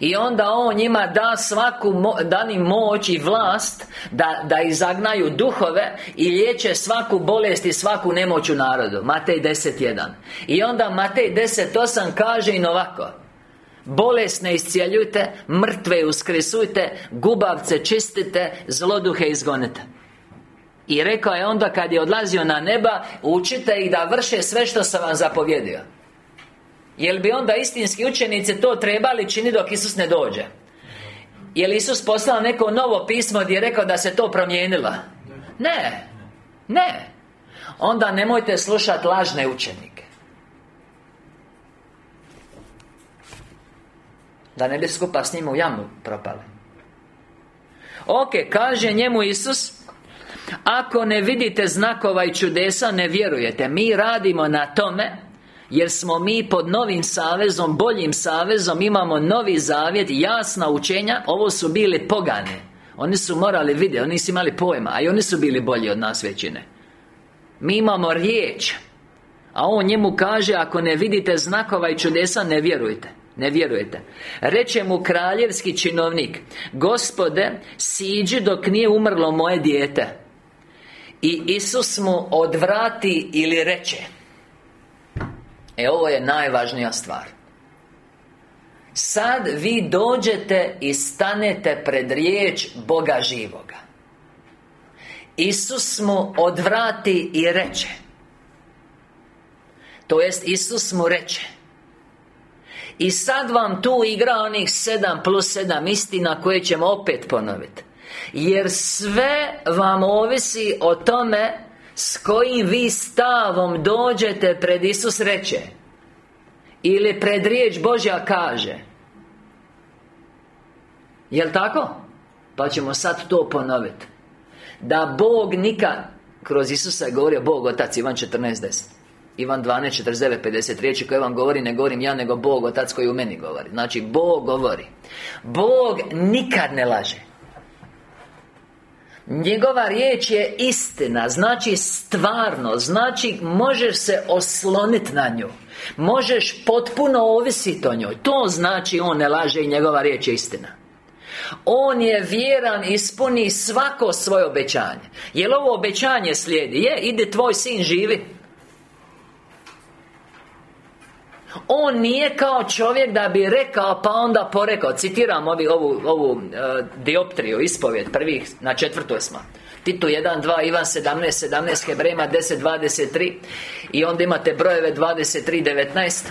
i onda On njima da svaku dani moć i vlast da, da izagnaju duhove I liječe svaku bolest i svaku nemoć u narodu. Matej 10.1 I onda Matej 10.8 kaže im ovako Bolest ne iscijeljujte Mrtve uskresujte Gubavce čistite Zloduhe izgonite. I rekao je onda kad je odlazio na neba Učite ih da vrše sve što sam vam zapovjedio Jel bi onda istinski učenici to trebali činiti dok Isus ne dođe? Jel Isus poslao neko novo pismo gdje je rekao da se to promijenilo? Ne. Ne. Onda nemojte slušati lažne učenike. Da ne bi skupa s njima u jamu propali. Ok, kaže njemu Isus Ako ne vidite znakova i čudesa, ne vjerujete. Mi radimo na tome jer smo mi pod novim savezom, boljim savezom Imamo novi zavjet, jasna učenja. Ovo su bili pogane Oni su morali vidjeti, oni nisu imali pojma A i oni su bili bolji od nas većine. Mi imamo riječ A on njemu kaže Ako ne vidite znakova i čudesa, ne vjerujte ne vjerujete Reče mu kraljevski činovnik Gospode, siđi dok nije umrlo moje dijete. I Isus mu odvrati ili reče E ovo je najvažnija stvar. Sad vi dođete i stanete pred riječ Boga živoga. Isus mu odvrati i reče. To jest Isus mu reče. I sad vam tu igra onih sedam plus sedam istina koje ćemo opet ponoviti Jer sve vam ovisi o tome S kojim vi stavom dođete pred Isus reče Ili pred riječ Božja kaže. Jel' tako? Pa ćemo sad to ponoviti Da Bog nikad Kroz Isusa je govorio Bog Otac Ivan 14.10 Ivan 12, 49, 50 riječi koje vam govori Ne govorim ja, nego Bog Otac koji u meni govori. Znači, Bog govori. Bog nikad ne laže Njegova riječ je istina Znači stvarno Znači možeš se osloniti na nju. Možeš potpuno ovisiti o njoj. To znači On ne laže i njegova riječ je istina. On je vjeran, ispuni svako svoje obećanje. Jel ovo obećanje slijedi? Je, ide tvoj sin živi On nije kao čovjek da bi rekao pa onda porekao. Citiram ovi, ovu, ovu uh, dioptriju, ispovjed prvih na četvrtoj smo. Titu 1, 2, Ivan 17, 17, Hebrejima 10, 23 I onda imate brojeve 23, 19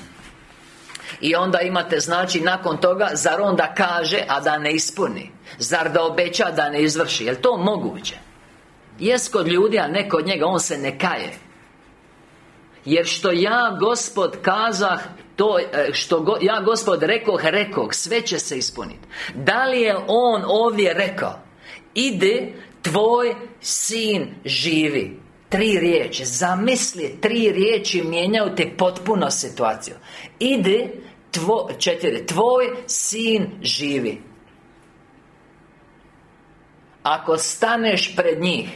i onda imate znači nakon toga Zar on da kaže, a da ne ispuni? Zar da obeća, da ne izvrši? Jel to moguće? Jest kod ljudi, a ne kod njega On se ne kaje jer što ja Gospod kazah to e, što go, ja Gospod rekoh, rekoh Sve će se ispuniti Da li je On ovdje rekao Ide tvoj sin živi. Tri riječi. Zamisli Tri riječi mijenjaju te potpuno situaciju. Ide tvo, Četiri Tvoj sin živi. Ako staneš pred njih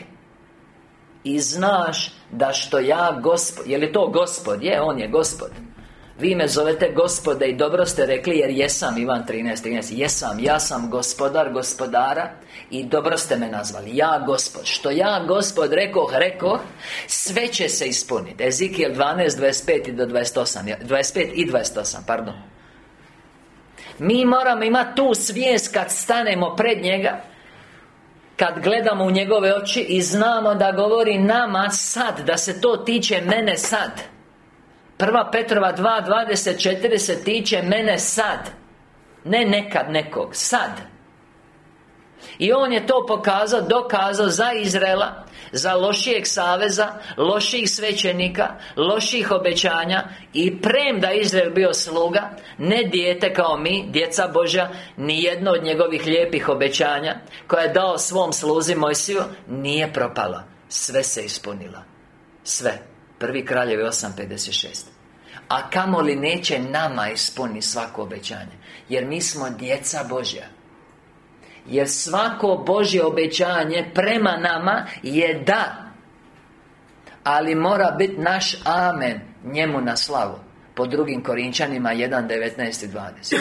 I znaš da što ja gospod Je li to gospod? Je, on je gospod. Vi me zovete gospode i dobro ste rekli jer jesam Ivan 13, 13 Jesam, ja sam gospodar gospodara I dobro ste me nazvali. Ja gospod. Što ja gospod rekoh, rekoh Sve će se ispuniti Ezikijel 12, 25 do 28 25 i 28, pardon. Mi moramo imati tu svijest kad stanemo pred njega kad gledamo u njegove oči i znamo da govori nama sad Da se to tiče mene sad. Prva Petrova 2.24 se tiče mene sad. Ne nekad nekog, sad I on je to pokazao, dokazao za Izraela Za lošijeg saveza Loših svećenika Loših obećanja I premda Izrael bio sluga Ne dijete kao mi, djeca Božja Ni jedno od njegovih lijepih obećanja Koja je dao svom sluzi Mojsiju Nije propala Sve se ispunila Sve. Prvi kraljevi 8.56 A kamoli neće nama ispuni svako obećanje? Jer mi smo djeca Božja jer svako Božje obećanje prema nama je da. Ali mora biti naš amen njemu na slavu. Po drugim Korinčanima 1, 19 i 20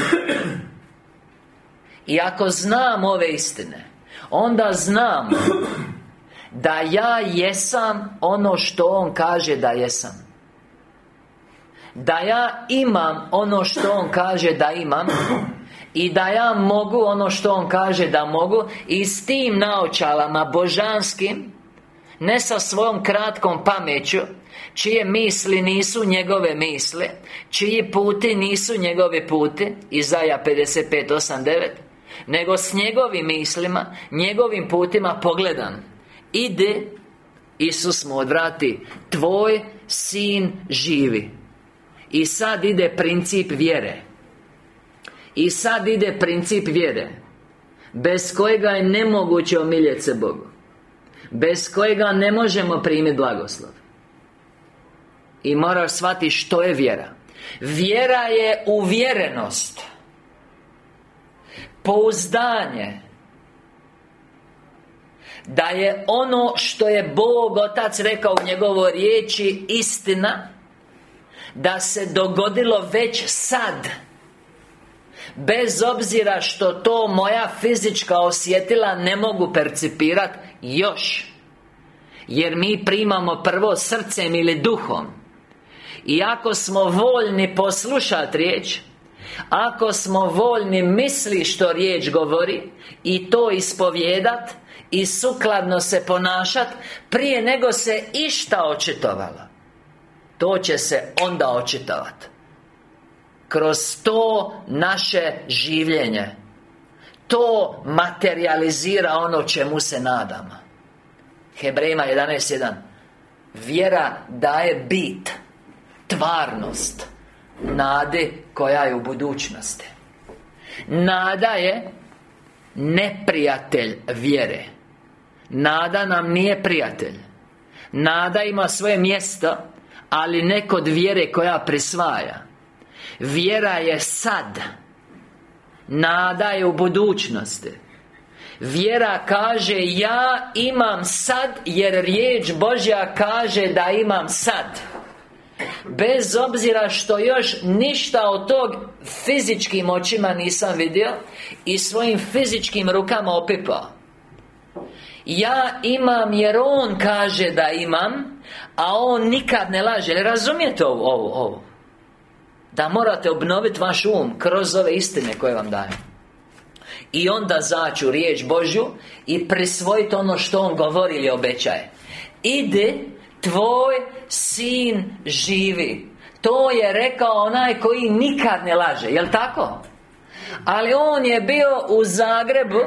I ako znam ove istine Onda znam Da ja jesam ono što On kaže da jesam. Da ja imam ono što On kaže da imam i da ja mogu ono što on kaže da mogu I s tim naočalama božanskim Ne sa svojom kratkom pameću Čije misli nisu njegove misli Čiji puti nisu njegove puti Izaja 55.8.9 Nego s njegovim mislima Njegovim putima pogledan. Ide Isus mu odvrati Tvoj sin živi. I sad ide princip vjere i sad ide princip vjere. Bez kojega je nemoguće omiljeti se Bogu. Bez kojega ne možemo primiti blagoslov. I moraš shvatiti što je vjera. Vjera je uvjerenost. Pouzdanje. Da je ono što je Bog Otac rekao u njegovoj riječi istina Da se dogodilo već sad Bez obzira što to moja fizička osjetila ne mogu percipirati još. Jer mi primamo prvo srcem ili duhom. I ako smo voljni poslušati riječ Ako smo voljni misli što riječ govori I to ispovjedat I sukladno se ponašat Prije nego se išta očitovalo To će se onda očitovat Kroz to naše življenje. To materializira ono čemu se nadamo Hebrejima 11.1 Vjera daje bit Tvarnost Nade koja je u budućnosti. Nada je Neprijatelj vjere. Nada nam nije prijatelj. Nada ima svoje mjesto Ali ne kod vjere koja prisvaja Vjera je sad. Nada je u budućnosti. Vjera kaže Ja imam sad Jer riječ Božja kaže da imam sad. Bez obzira što još ništa od tog Fizičkim očima nisam vidio I svojim fizičkim rukama opipao. Ja imam jer On kaže da imam A On nikad ne laže. Razumijete ovo, ovo, ovo Da morate obnoviti vaš um Kroz ove istine koje vam dajem. I onda zaću riječ Božju I prisvojiti ono što On govori ili obećaje. Ide Tvoj sin živi. To je rekao onaj koji nikad ne laže Jel' tako? Ali on je bio u Zagrebu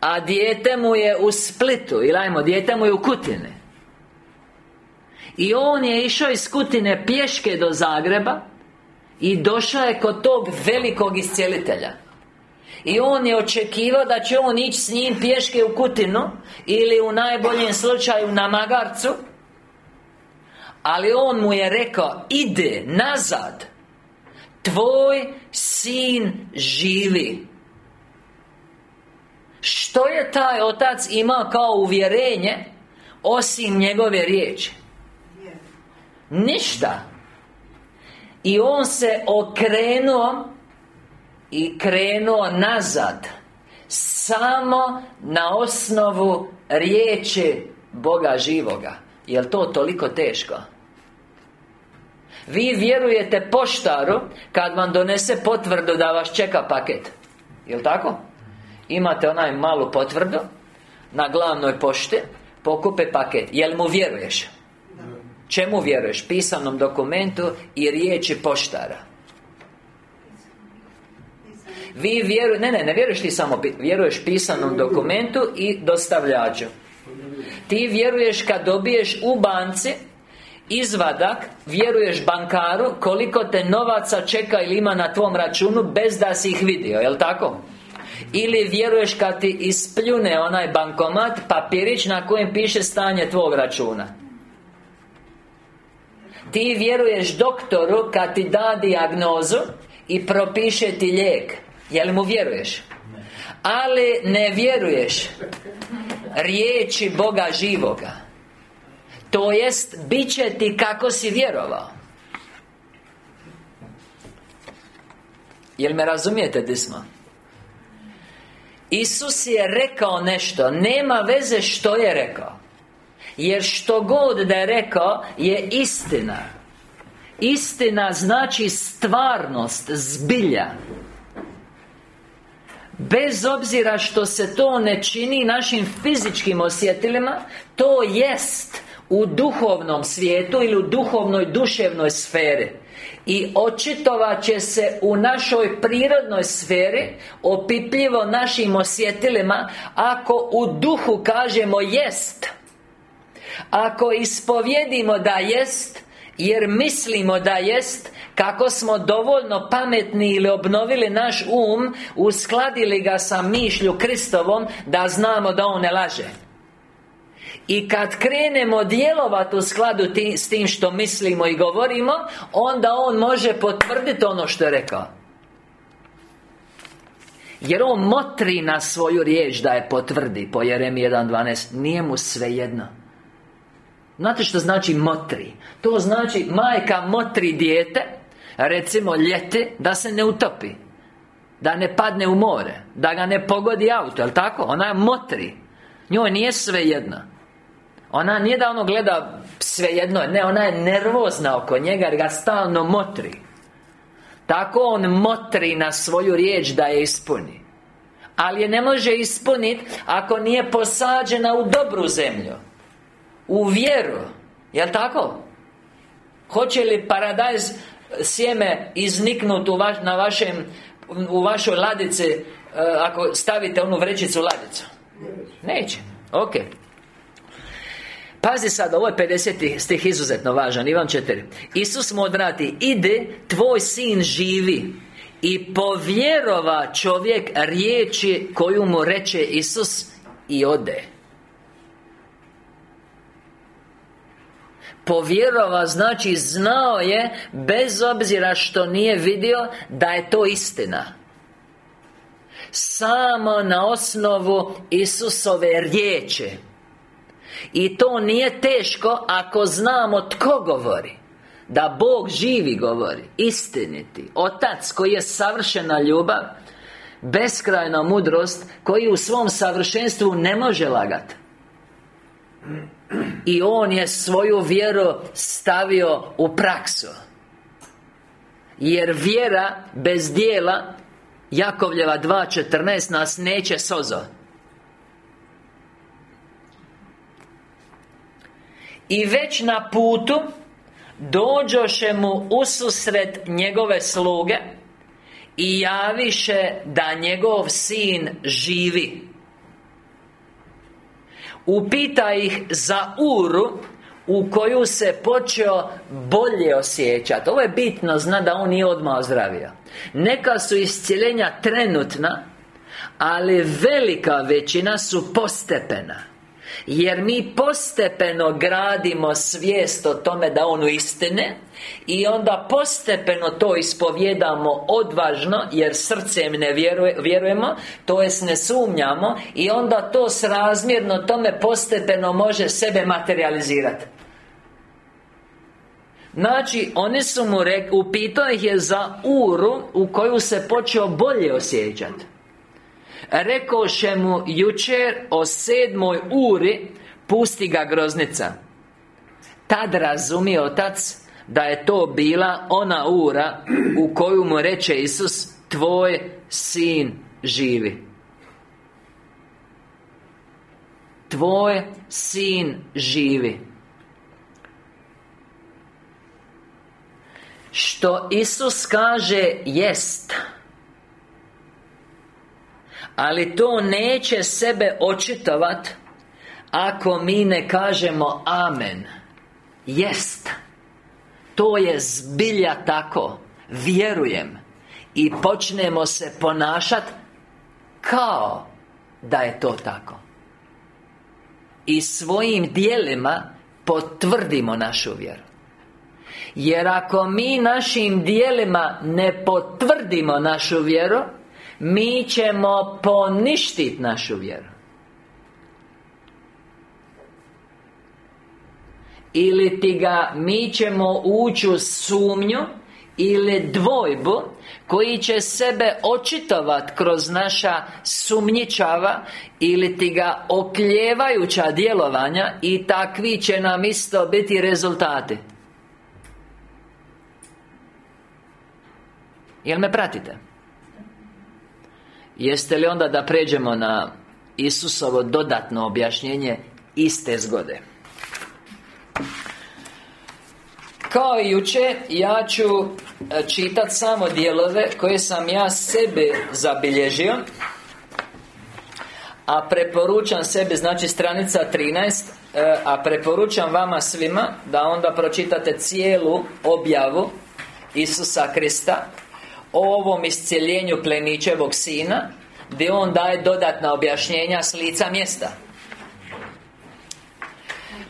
A dijete mu je u Splitu Ili ajmo, dijete mu je u Kutine I on je išao iz Kutine pješke do Zagreba I došao je kod tog velikog iscijelitelja. I on je očekivao da će on ići s njim pješke u Kutinu Ili u najboljem slučaju na Magarcu Ali on mu je rekao Ide nazad Tvoj sin živi. Što je taj otac imao kao uvjerenje Osim njegove riječi Ništa I on se okrenuo i krenuo nazad Samo na osnovu riječi Boga živoga Jel to toliko teško? Vi vjerujete poštaru Kad vam donese potvrdu da vas čeka paket Jel tako? Imate onaj malu potvrdu Na glavnoj pošti Pokupe paket Jel mu vjeruješ? Čemu vjeruješ? Pisanom dokumentu i riječi poštara vi vjerujete, ne, ne, ne vjeruješ ti samo Vjeruješ pisanom dokumentu i dostavljaču Ti vjeruješ kad dobiješ u banci Izvadak Vjeruješ bankaru Koliko te novaca čeka ili ima na tvom računu Bez da si ih vidio, jel tako? Ili vjeruješ kad ti ispljune onaj bankomat Papirić na kojem piše stanje tvog računa Ti vjeruješ doktoru kad ti da dijagnozu I propiše ti lijek. Jel mu vjeruješ? Ali ne vjeruješ Riječi Boga živoga. To jest, bit će ti kako si vjerovao. Jel me razumijete di smo? Isus je rekao nešto. Nema veze što je rekao Jer što god da je rekao Je istina. Istina znači stvarnost Zbilja. Bez obzira što se to ne čini našim fizičkim osjetilima To jest u duhovnom svijetu ili u duhovnoj duševnoj sferi. I očitovat će se u našoj prirodnoj sferi Opipljivo našim osjetilima Ako u duhu kažemo jest Ako ispovjedimo da jest Jer mislimo da jest kako smo dovoljno pametni ili obnovili naš um Uskladili ga sa mišlju Kristovom Da znamo da On ne laže. I kad krenemo djelovati u skladu s tim što mislimo i govorimo Onda On može potvrditi ono što je rekao. Jer On motri na svoju riječ da je potvrdi Po Jeremi 1.12 Nije mu svejedno Znate što znači motri? To znači majka motri dijete Recimo ljeti Da se ne utopi Da ne padne u more Da ga ne pogodi auto, jel tako? Ona motri. Njoj nije sve jedno Ona nije da ono gleda sve jedno Ne, ona je nervozna oko njega Jer ga stalno motri. Tako on motri na svoju riječ da je ispuni. Ali je ne može ispuniti Ako nije posađena u dobru zemlju U vjeru Jel' tako? Hoće li paradajz sjeme izniknut u na vašem u vašoj ladici e, ako stavite onu vrećicu ladicu neće ok Pazi sad, ovo je 50. stih izuzetno važan Ivan 4 Isus mu odrati Ide, tvoj sin živi I povjerova čovjek riječi koju mu reče Isus I ode Povjerova znači znao je Bez obzira što nije vidio Da je to istina. Samo na osnovu Isusove riječi. I to nije teško Ako znamo tko govori. Da Bog živi govori Istiniti. Otac koji je savršena ljubav Beskrajna mudrost Koji u svom savršenstvu ne može lagati i on je svoju vjeru stavio u praksu. Jer vjera bez dijela Jakovljeva 2.14 nas neće sozo. I već na putu Dođoše mu ususret njegove sluge I javiše da njegov sin živi Upita ih za uru u koju se počeo bolje osjećati Ovo je bitno, zna da on nije odmah ozdravio. Neka su iscijeljenja trenutna Ali velika većina su postepena jer mi postepeno gradimo svijest o tome da on istine I onda postepeno to ispovjedamo odvažno Jer srcem ne vjerujemo To jest ne sumnjamo I onda to srazmjerno tome postepeno može sebe materializirati. Znači, oni su mu rekli, upitao ih je za uru u koju se počeo bolje osjećati Rekoše mu jučer o sedmoj uri Pusti ga groznica. Tad razumije otac Da je to bila ona ura U koju mu reče Isus Tvoj sin živi. Tvoj sin živi. Što Isus kaže jest ali to neće sebe očitovat Ako mi ne kažemo Amen. Jest. To je zbilja tako. Vjerujem. I počnemo se ponašat Kao Da je to tako. I svojim dijelima Potvrdimo našu vjeru. Jer ako mi našim dijelima ne potvrdimo našu vjeru mi ćemo poništiti našu vjeru Ili ti ga Mi ćemo ući u sumnju Ili dvojbu Koji će sebe očitovat kroz naša sumnjičava Ili ti ga okljevajuća djelovanja I takvi će nam isto biti rezultati Jel me pratite? Jeste li onda da pređemo na Isusovo dodatno objašnjenje iste zgode? Kao i juče, ja ću e, čitati samo dijelove koje sam ja sebe zabilježio A preporučam sebi, znači stranica 13 e, A preporučam vama svima da onda pročitate cijelu objavu Isusa Krista o ovom iscijeljenju pleničevog sina Gdje on daje dodatna objašnjenja s lica mjesta.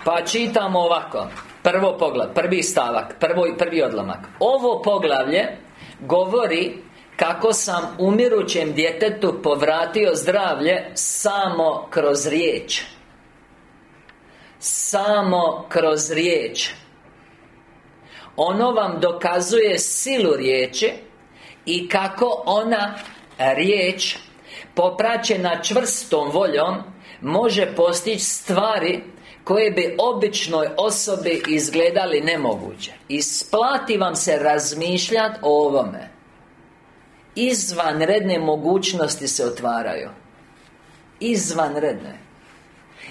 Pa čitamo ovako. Prvo pogled, prvi stavak, prvo, prvi odlomak. Ovo poglavlje govori kako sam umirućem djetetu povratio zdravlje samo kroz riječ. Samo kroz riječ. Ono vam dokazuje silu riječi i kako ona riječ popraćena čvrstom voljom može postići stvari koje bi običnoj osobi izgledali nemoguće. Isplati vam se razmišljati o ovome. Izvanredne mogućnosti se otvaraju. Izvanredne.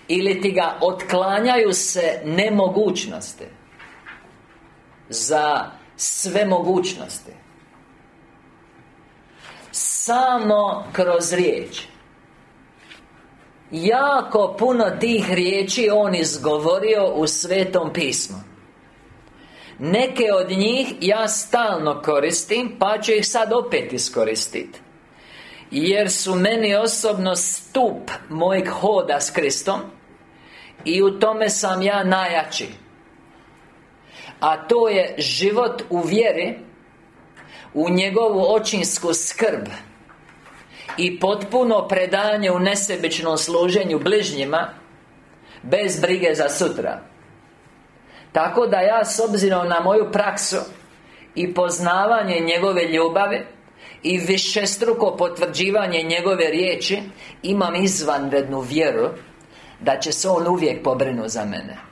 Ili ti ga otklanjaju se nemogućnosti Za sve mogućnosti Samo kroz riječ. Jako puno tih riječi On izgovorio u Svetom pismu. Neke od njih ja stalno koristim Pa ću ih sad opet iskoristiti Jer su meni osobno stup mojeg hoda s Kristom I u tome sam ja najjači. A to je život u vjeri U njegovu očinsku skrb I potpuno predanje u nesebičnom služenju bližnjima Bez brige za sutra. Tako da ja s obzirom na moju praksu I poznavanje njegove ljubavi I višestruko potvrđivanje njegove riječi Imam izvanrednu vjeru Da će se On uvijek pobrinu za mene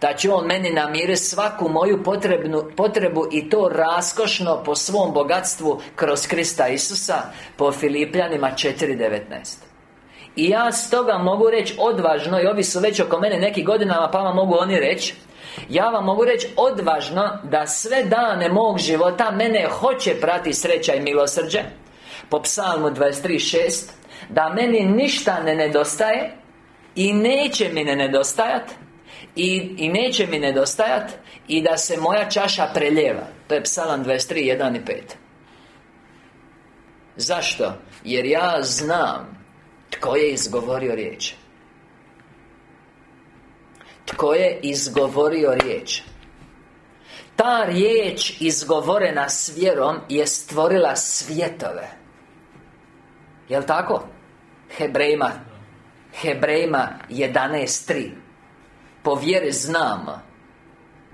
da će On meni namiriti svaku moju potrebnu, potrebu I to raskošno po svom bogatstvu Kroz Krista Isusa Po Filipljanima 4.19 i ja stoga mogu reći odvažno I ovi su već oko mene neki godinama Pa vam mogu oni reći ja vam mogu reći odvažno Da sve dane mog života Mene hoće prati sreća i milosrđe. Po psalmu 23.6 Da meni ništa ne nedostaje I neće mi ne nedostajat i, I neće mi nedostajat I da se moja čaša preljeva To je psalam 23.1 i 5 Zašto? Jer ja znam tko je izgovorio riječ? Tko je izgovorio riječ? Ta riječ izgovorena s vjerom je stvorila svjetove Jel' tako? Hebrejima Hebrejima 11.3 Po vjeri znamo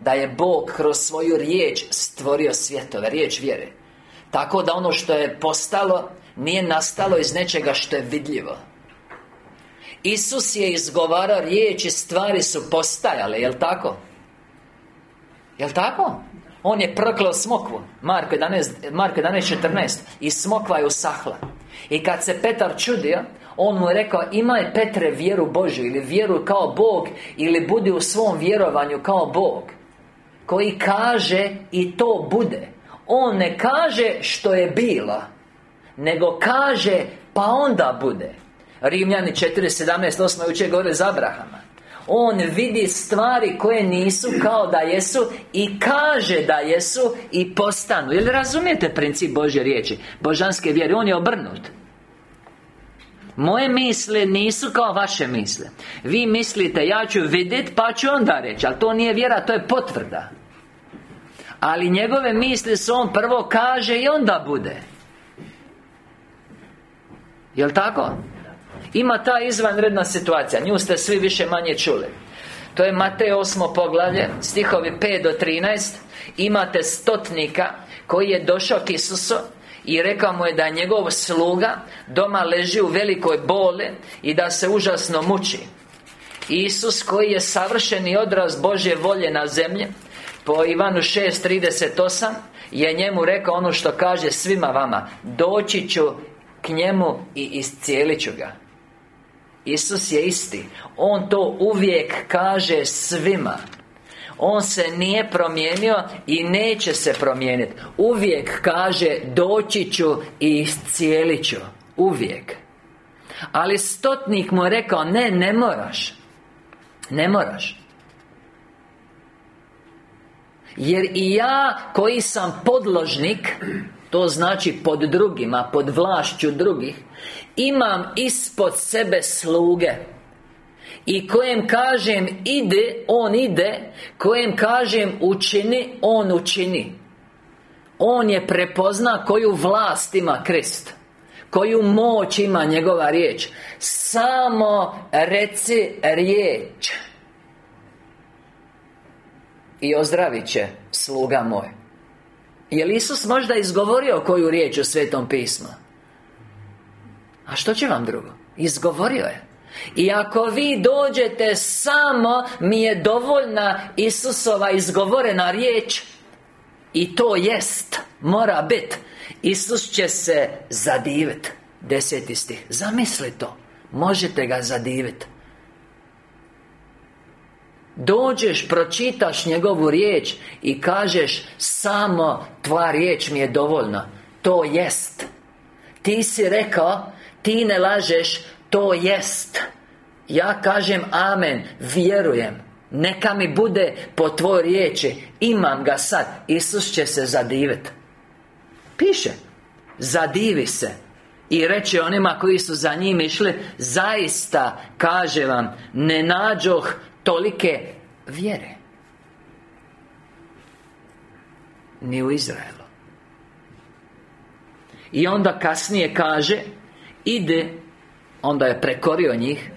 Da je Bog kroz svoju riječ stvorio svjetove Riječ vjere Tako da ono što je postalo nije nastalo iz nečega što je vidljivo Isus je izgovarao riječi, stvari su postajale, jel' tako? Jel' tako? On je proklao smokvu Marko 11, Marko 11.14 I smokva je usahla I kad se Petar čudio On mu je rekao Imaj Petre vjeru Božju Ili vjeru kao Bog Ili budi u svom vjerovanju kao Bog Koji kaže I to bude. On ne kaže što je bilo nego kaže Pa onda bude. Rimljani 4.17 Osmo jučer govore za Abrahama. On vidi stvari koje nisu kao da jesu I kaže da jesu I postanu. Jel razumijete princip Božje riječi? Božanske vjere. On je obrnut moje misle nisu kao vaše misle Vi mislite, ja ću vidjeti pa ću onda reći Ali to nije vjera, to je potvrda Ali njegove misli su on prvo kaže i onda bude Jel' tako? Ima ta izvanredna situacija Nju ste svi više manje čuli To je Matej 8. poglavlje Stihovi 5 do 13 Imate stotnika Koji je došao k Isusu i rekao mu je da je njegov sluga Doma leži u velikoj bole I da se užasno muči. Isus koji je savršeni odraz Božje volje na zemlji Po Ivanu 6.38 Je njemu rekao ono što kaže svima vama. Doći ću k njemu i iscijelit ću ga. Isus je isti. On to uvijek kaže svima on se nije promijenio i neće se promijeniti Uvijek kaže Doći ću i iscijelit ću. Uvijek. Ali stotnik mu je rekao Ne, ne moraš. Ne moraš. Jer i ja koji sam podložnik To znači pod drugima Pod vlašću drugih Imam ispod sebe sluge I kojem kažem ide, on ide. Kojem kažem učini, on učini. On je prepozna koju vlast ima Krist. Koju moć ima njegova riječ. Samo reci riječ. I ozdravit će sluga moj. Je li Isus možda izgovorio koju riječ u Svetom pismu? A što će vam drugo? Izgovorio je i ako vi dođete samo mi je dovoljna Isusova izgovorena riječ. I to jest Mora biti Isus će se zadiviti Deseti stih. Zamisli to. Možete ga zadiviti Dođeš, pročitaš njegovu riječ I kažeš Samo tva riječ mi je dovoljna. To jest. Ti si rekao Ti ne lažeš To jest. Ja kažem amen Vjerujem. Neka mi bude po tvoj riječi. Imam ga sad. Isus će se zadiviti Piše Zadivi se I reče onima koji su za njim išli Zaista, kaže vam Ne nađoh tolike vjere. Ni u Izraelu. I onda kasnije kaže Ide Onda je prekorio njih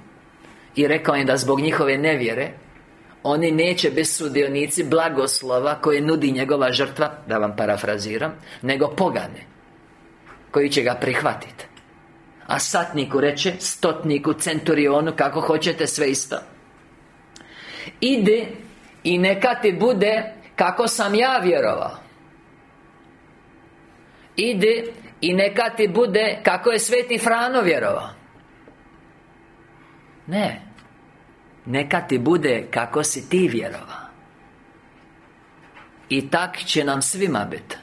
I rekao im da zbog njihove nevjere Oni neće biti sudionici blagoslova Koje nudi njegova žrtva Da vam parafraziram Nego pogane Koji će ga prihvatiti. A satniku reče Stotniku, centurionu Kako hoćete sve isto. Ide I neka ti bude Kako sam ja vjerovao. Ide I neka ti bude Kako je Sveti Frano vjerovao Ne. Neka ti bude kako si ti vjerovao. I tak će nam svima biti.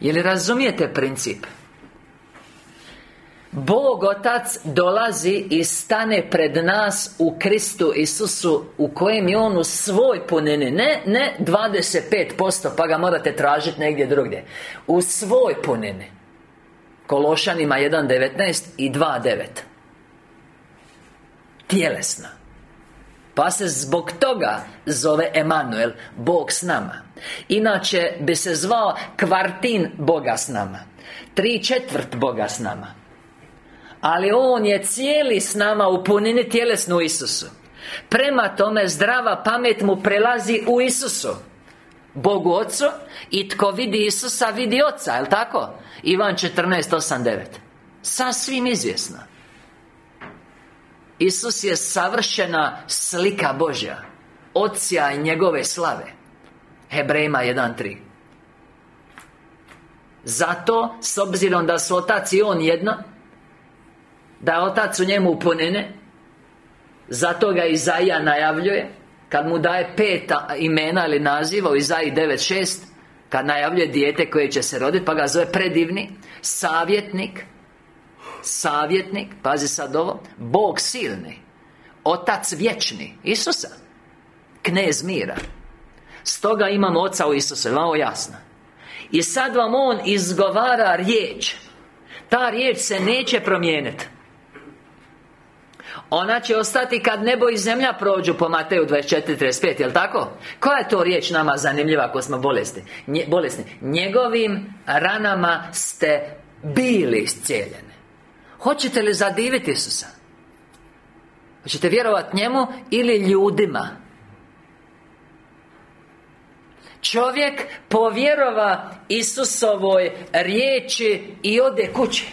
Jel razumijete princip? Bog Otac dolazi i stane pred nas u Kristu Isusu U kojem je On u svoj punini. Ne, ne 25% pa ga morate tražiti negdje drugdje. U svoj punini Kološanima 1.19 i 2.9 Tjelesna. Pa se zbog toga zove Emanuel Bog s nama. Inače bi se zvao kvartin Boga s nama. Tri četvrt Boga s nama. Ali On je cijeli s nama u punini tjelesnu Isusu. Prema tome zdrava pamet mu prelazi u Isusu Bogu Otcu I tko vidi Isusa vidi Oca, jel tako? Ivan 14.8.9 Sasvim izvjesno. Isus je savršena slika Božja Ocija i njegove slave. Hebrejima 1.3 Zato, s obzirom da su Otac i On jedno Da je Otac u njemu upunene Zato ga Izaija najavljuje Kad mu daje pet imena ili naziva u Izaiji 9.6 Kad najavljuje dijete koje će se roditi Pa ga zove predivni Savjetnik Savjetnik, pazi sad ovo Bog silni Otac vječni Isusa Knez mira. Stoga imamo Oca u Isusu, je ovo jasno. I sad vam On izgovara riječ. Ta riječ se neće promijeniti ona će ostati kad nebo i zemlja prođu po Mateju 24.35, jel tako? Koja je to riječ nama zanimljiva ako smo bolesti? bolesni? Njegovim ranama ste bili iscijeljeni Hoćete li zadiviti Isusa? Hoćete vjerovati njemu ili ljudima? Čovjek povjerova Isusovoj riječi i ode kući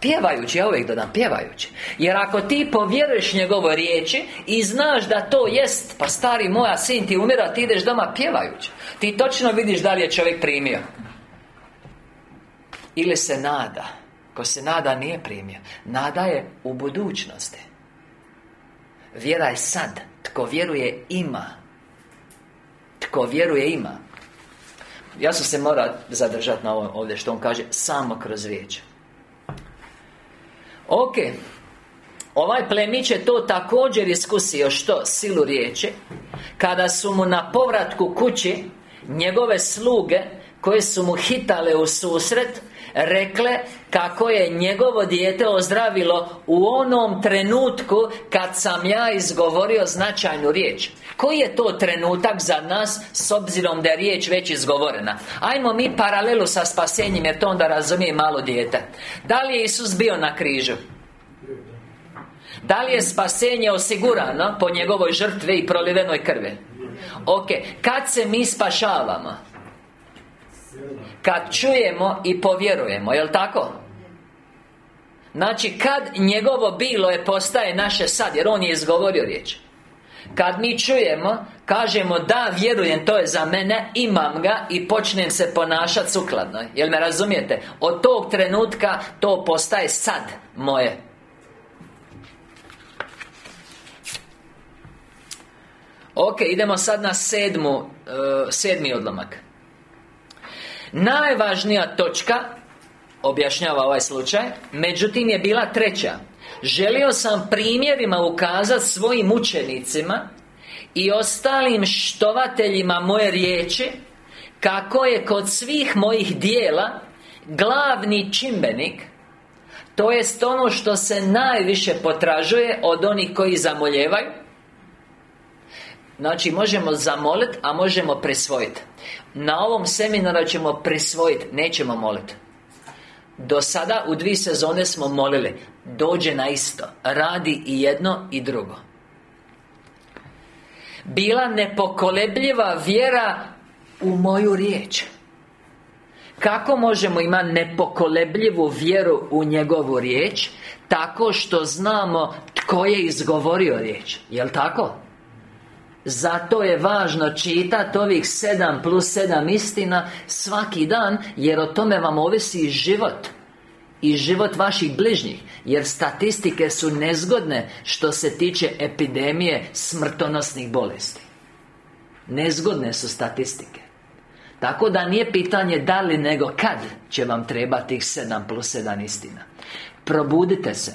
Pjevajući, ja uvijek dodam, pjevajući. Jer ako ti povjeruješ njegovoj riječi I znaš da to jest Pa stari moja sin ti umira, ti ideš doma pjevajući. Ti točno vidiš da li je čovjek primio. Ili se nada Ko se nada nije primio. Nada je u budućnosti. Vjera je sad Tko vjeruje ima. Tko vjeruje ima. Ja sam se mora zadržati na ovom ovdje što on kaže Samo kroz riječ Ok Ovaj plemić je to također iskusio što? Silu riječi Kada su mu na povratku kući Njegove sluge Koje su mu hitale u susret rekle kako je njegovo dijete ozdravilo u onom trenutku kad sam ja izgovorio značajnu riječ koji je to trenutak za nas s obzirom da je riječ već izgovorena Ajmo mi paralelu sa spasenjem jer to onda razumije malo dijete Da li je Isus bio na križu? Da li je spasenje osigurano po njegovoj žrtvi i prolivenoj krvi? Ok, kad se mi spašavamo? Kad čujemo i povjerujemo, jel tako? Znači, kad njegovo bilo je postaje naše sad Jer on je izgovorio riječ Kad mi čujemo Kažemo da, vjerujem, to je za mene Imam ga i počnem se ponašati sukladno Jel me razumijete? Od tog trenutka to postaje sad moje Ok, idemo sad na sedmu, uh, sedmi odlomak Najvažnija točka Objašnjava ovaj slučaj Međutim je bila treća. Želio sam primjerima ukazati svojim učenicima I ostalim štovateljima moje riječi Kako je kod svih mojih dijela Glavni čimbenik To jest ono što se najviše potražuje Od onih koji zamoljevaju Znači možemo zamoliti, a možemo presvojiti Na ovom seminaru ćemo presvojiti, nećemo moliti Do sada u dvije sezone smo molili Dođe na isto Radi i jedno i drugo. Bila nepokolebljiva vjera u moju riječ. Kako možemo imati nepokolebljivu vjeru u njegovu riječ? Tako što znamo tko je izgovorio riječ. Jel' tako? Zato je važno čitati ovih sedam plus sedam istina Svaki dan Jer o tome vam ovisi život I život vaših bližnjih Jer statistike su nezgodne Što se tiče epidemije smrtonosnih bolesti. Nezgodne su statistike. Tako da nije pitanje da li nego kad će vam trebati tih sedam plus sedam istina. Probudite se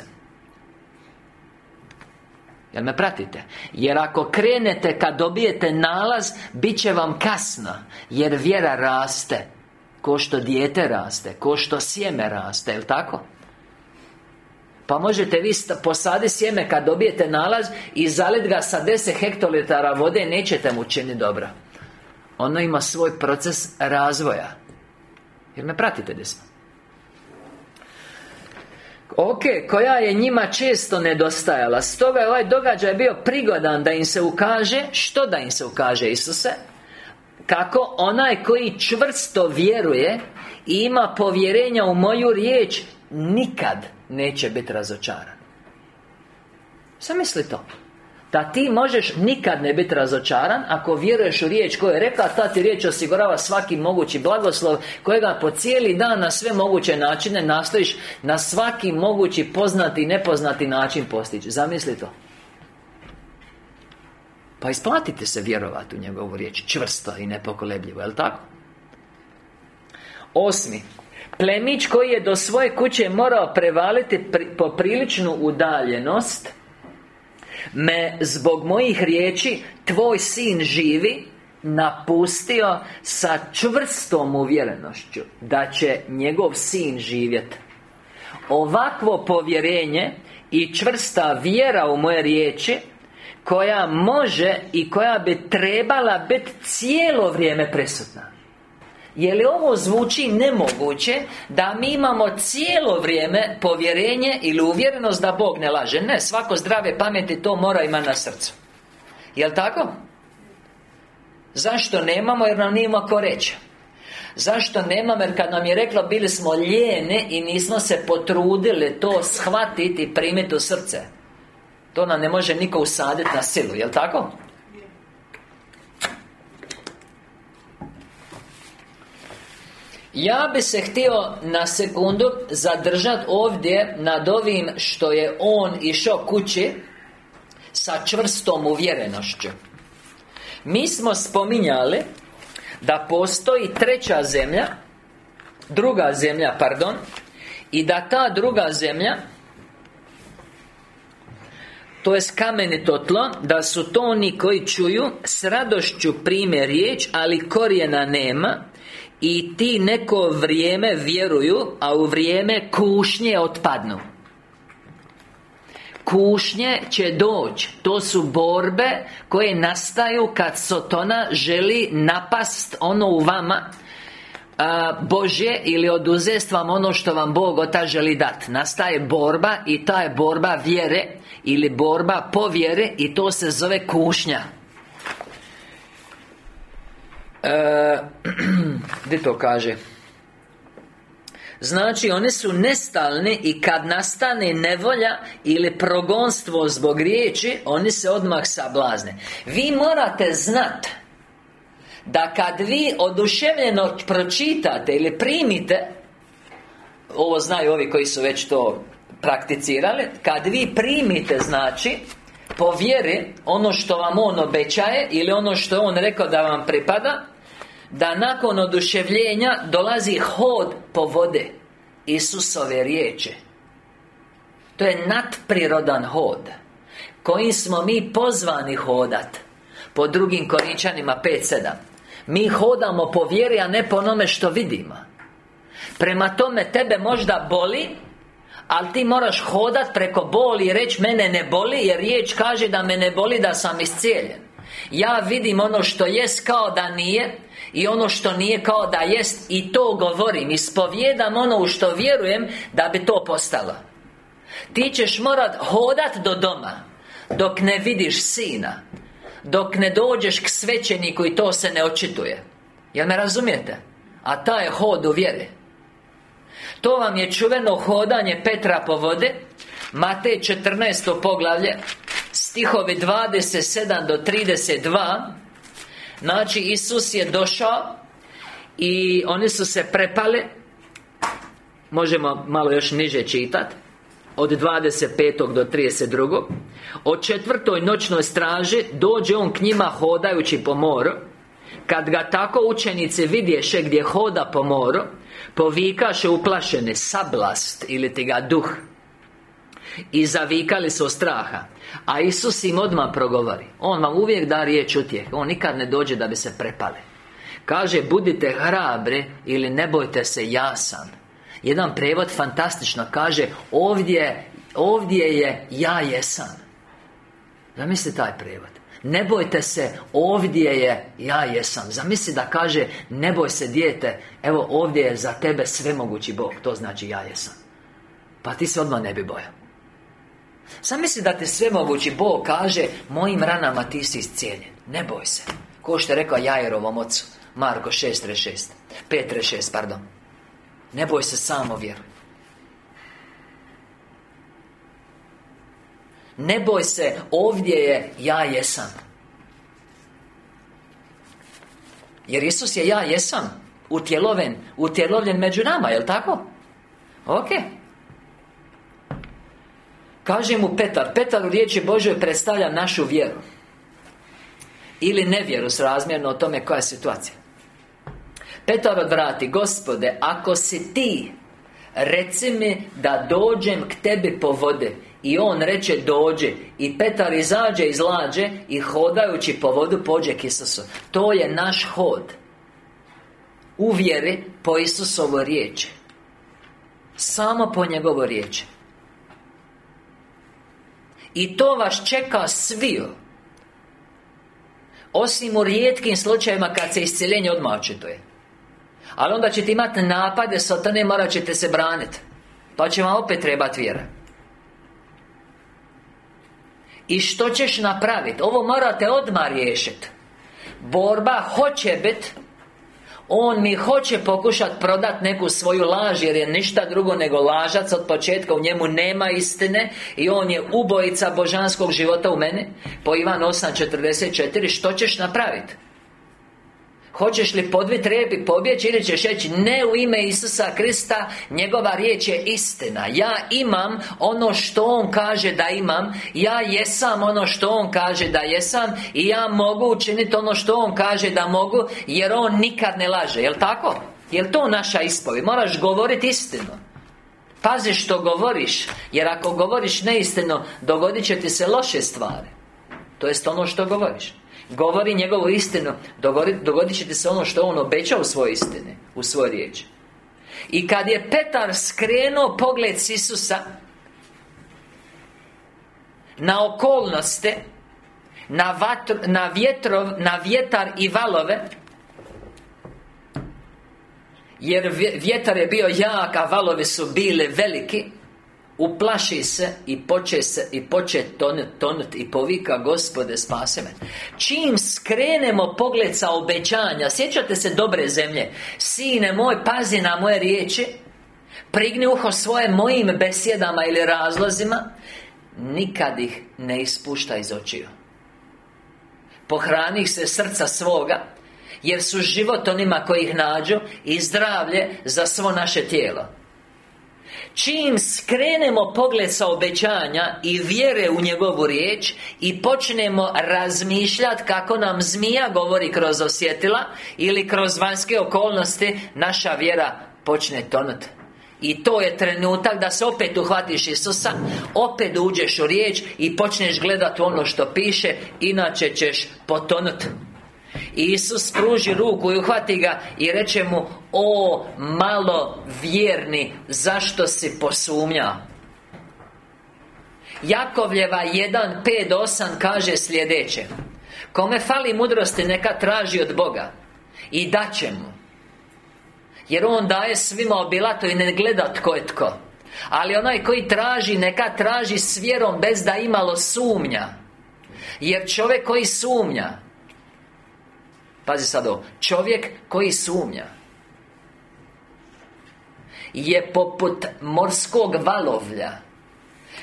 Jel me pratite? Jer ako krenete kad dobijete nalaz Bit će vam kasno Jer vjera raste Ko što dijete raste Ko što sjeme raste, jel tako? Pa možete vi posadi sjeme kad dobijete nalaz I zalit ga sa 10 hektolitara vode Nećete mu činiti dobro Ono ima svoj proces razvoja Jer me pratite gdje smo Ok, koja je njima često nedostajala. Stoga je ovaj događaj bio prigodan da im se ukaže. Što da im se ukaže Isuse? Kako onaj koji čvrsto vjeruje I ima povjerenja u moju riječ Nikad neće biti razočaran. Sam misli to da ti možeš nikad ne biti razočaran Ako vjeruješ u riječ koju je rekla Ta ti riječ osigurava svaki mogući blagoslov Kojega po cijeli dan na sve moguće načine Nastojiš na svaki mogući poznati i nepoznati način postići. Zamisli to. Pa isplatite se vjerovati u njegovu riječ Čvrsto i nepokolebljivo, jel tako? Osmi. Plemić koji je do svoje kuće morao prevaliti popriličnu udaljenost me zbog mojih riječi Tvoj sin živi Napustio sa čvrstom uvjerenošću Da će njegov sin živjeti Ovakvo povjerenje I čvrsta vjera u moje riječi Koja može i koja bi trebala biti cijelo vrijeme presudna je li ovo zvuči nemoguće Da mi imamo cijelo vrijeme povjerenje ili uvjerenost da Bog ne laže Ne, svako zdrave pameti to mora ima na srcu Jel' tako? Zašto nemamo? Jer nam nima ko reći Zašto nemamo? Jer kad nam je rekla bili smo lijene i nismo se potrudili to shvatiti i primiti u srce To nam ne može niko usaditi na silu, jel' tako? Ja bi se htio na sekundu zadržati ovdje nad ovim što je on išao kući sa čvrstom uvjerenošću. Mi smo spominjali da postoji treća zemlja Druga zemlja, pardon I da ta druga zemlja to je kamenito tlo Da su to oni koji čuju S radošću prime riječ Ali korijena nema i ti neko vrijeme vjeruju A u vrijeme kušnje otpadnu. Kušnje će doći To su borbe koje nastaju kad Sotona želi napast ono u vama a, Božje ili oduzest vam ono što vam Bog Ota želi dat. Nastaje borba i ta je borba vjere Ili borba po vjere i to se zove kušnja e, [clears throat] Gdje to kaže? Znači, oni su nestalni i kad nastane nevolja ili progonstvo zbog riječi Oni se odmah sablazne Vi morate znati Da kad vi oduševljeno pročitate ili primite Ovo znaju ovi koji su već to prakticirali Kad vi primite, znači Po vjeri Ono što vam On obećaje Ili ono što On rekao da vam pripada da nakon oduševljenja dolazi hod po vode Isusove riječi. To je nadprirodan hod Kojim smo mi pozvani hodat Po drugim Korinčanima 5.7 Mi hodamo po vjeri, a ne po onome što vidimo. Prema tome, tebe možda boli ali ti moraš hodat preko boli i reći mene ne boli Jer riječ kaže da me ne boli da sam iscijeljen. Ja vidim ono što jest kao da nije i ono što nije kao da jest I to govorim Ispovjedam ono u što vjerujem Da bi to postalo Ti ćeš morat hodat do doma Dok ne vidiš sina Dok ne dođeš k svećeniku i to se ne očituje Jel me razumijete? A taj je hod u vjeri To vam je čuveno hodanje Petra po vode Matej 14. poglavlje Stihovi 27 do 32 Znači, Isus je došao I oni su se prepali Možemo malo još niže čitati od 25. do 32. O četvrtoj noćnoj straži Dođe on k njima hodajući po moru Kad ga tako učenice vidješe gdje hoda po moru Povikaše uplašene Sablast ili ti ga duh I zavikali su od straha. A Isus im odmah progovori. On vam uvijek da riječ utjeh. On nikad ne dođe da bi se prepali. Kaže, budite hrabri Ili ne bojte se, ja sam. Jedan prevod fantastično. Kaže Ovdje, ovdje je ja jesam. Zamisli taj prevod. Ne bojte se, ovdje je ja jesam. Zamisli da kaže Ne boj se dijete Evo ovdje je za tebe svemogući Bog. To znači ja jesam. Pa ti se odmah ne bi bojao sam misli da te svemogući Bog kaže Mojim ranama ti si iscijeljen Ne boj se. Ko što je rekao Jajerovom ocu Marko 6.36 5.36, pardon. Ne boj se samo vjeruj. Ne boj se, ovdje je ja jesam. Jer Isus je ja jesam Utjeloven, utjelovljen među nama, jel tako? Ok Kaže mu Petar Petar u riječi Božoj predstavlja našu vjeru. Ili nevjeru s razmjerno o tome koja je situacija. Petar odvrati Gospode, ako si ti Reci mi da dođem k tebi po vode. I on reče dođe I Petar izađe iz lađe I hodajući po vodu pođe k Isusu. To je naš hod. U vjeri po Isusovo riječi. Samo po njegovo riječi i to vas čeka sviju. Osim u rijetkim slučajevima kad se isciljenje odmah očituje Ali onda ćete imati napade satane, morat ćete se braniti Pa će vam opet trebati vjera. I što ćeš napraviti? Ovo morate odmah riješiti Borba hoće biti on mi hoće pokušati prodati neku svoju laž Jer je ništa drugo nego lažac od početka U njemu nema istine I on je ubojica božanskog života u mene Po Ivan 8.44 Što ćeš napraviti? Hoćeš li podvit rep i pobjeći ili ćeš reći Ne u ime Isusa Krista Njegova riječ je istina. Ja imam ono što On kaže da imam. Ja jesam ono što On kaže da jesam I ja mogu učiniti ono što On kaže da mogu Jer On nikad ne laže, jel tako? Jel to naša ispovi? Moraš govoriti istinu. Pazi što govoriš Jer ako govoriš neistinu Dogodit će ti se loše stvari. To jest ono što govoriš Govori njegovu istinu Dogodit će ti se ono što on obećao u svojoj istini U svojoj riječi. I kad je Petar skrenuo pogled s Isusa Na okolnosti na, vatr, na, vjetrov, na vjetar i valove Jer vjetar je bio jak, a valovi su bili veliki Uplaši se i poče se i poče tonut, tonut i povika Gospode spase me. Čim skrenemo pogled sa obećanja Sjećate se dobre zemlje? Sine moj, pazi na moje riječi Prigni uho svoje mojim besjedama ili razlozima. Nikad ih ne ispušta iz očiju. Pohrani se srca svoga Jer su život onima koji ih nađu I zdravlje za svo naše tijelo Čim skrenemo pogled sa obećanja I vjere u njegovu riječ I počnemo razmišljati kako nam zmija govori kroz osjetila Ili kroz vanjske okolnosti Naša vjera počne tonuti i to je trenutak da se opet uhvatiš Isusa Opet uđeš u riječ I počneš gledati ono što piše Inače ćeš potonuti i Isus pruži ruku i uhvati ga I reče mu O malo vjerni Zašto si posumnjao Jakovljeva 1, 5, 8 kaže sljedeće Kome fali mudrosti neka traži od Boga I daće mu. Jer On daje svima obilato i ne gleda tko je tko. Ali onaj koji traži, neka traži s vjerom bez da imalo sumnja. Jer čovjek koji sumnja Pazi sad ovo. Čovjek koji sumnja Je poput morskog valovlja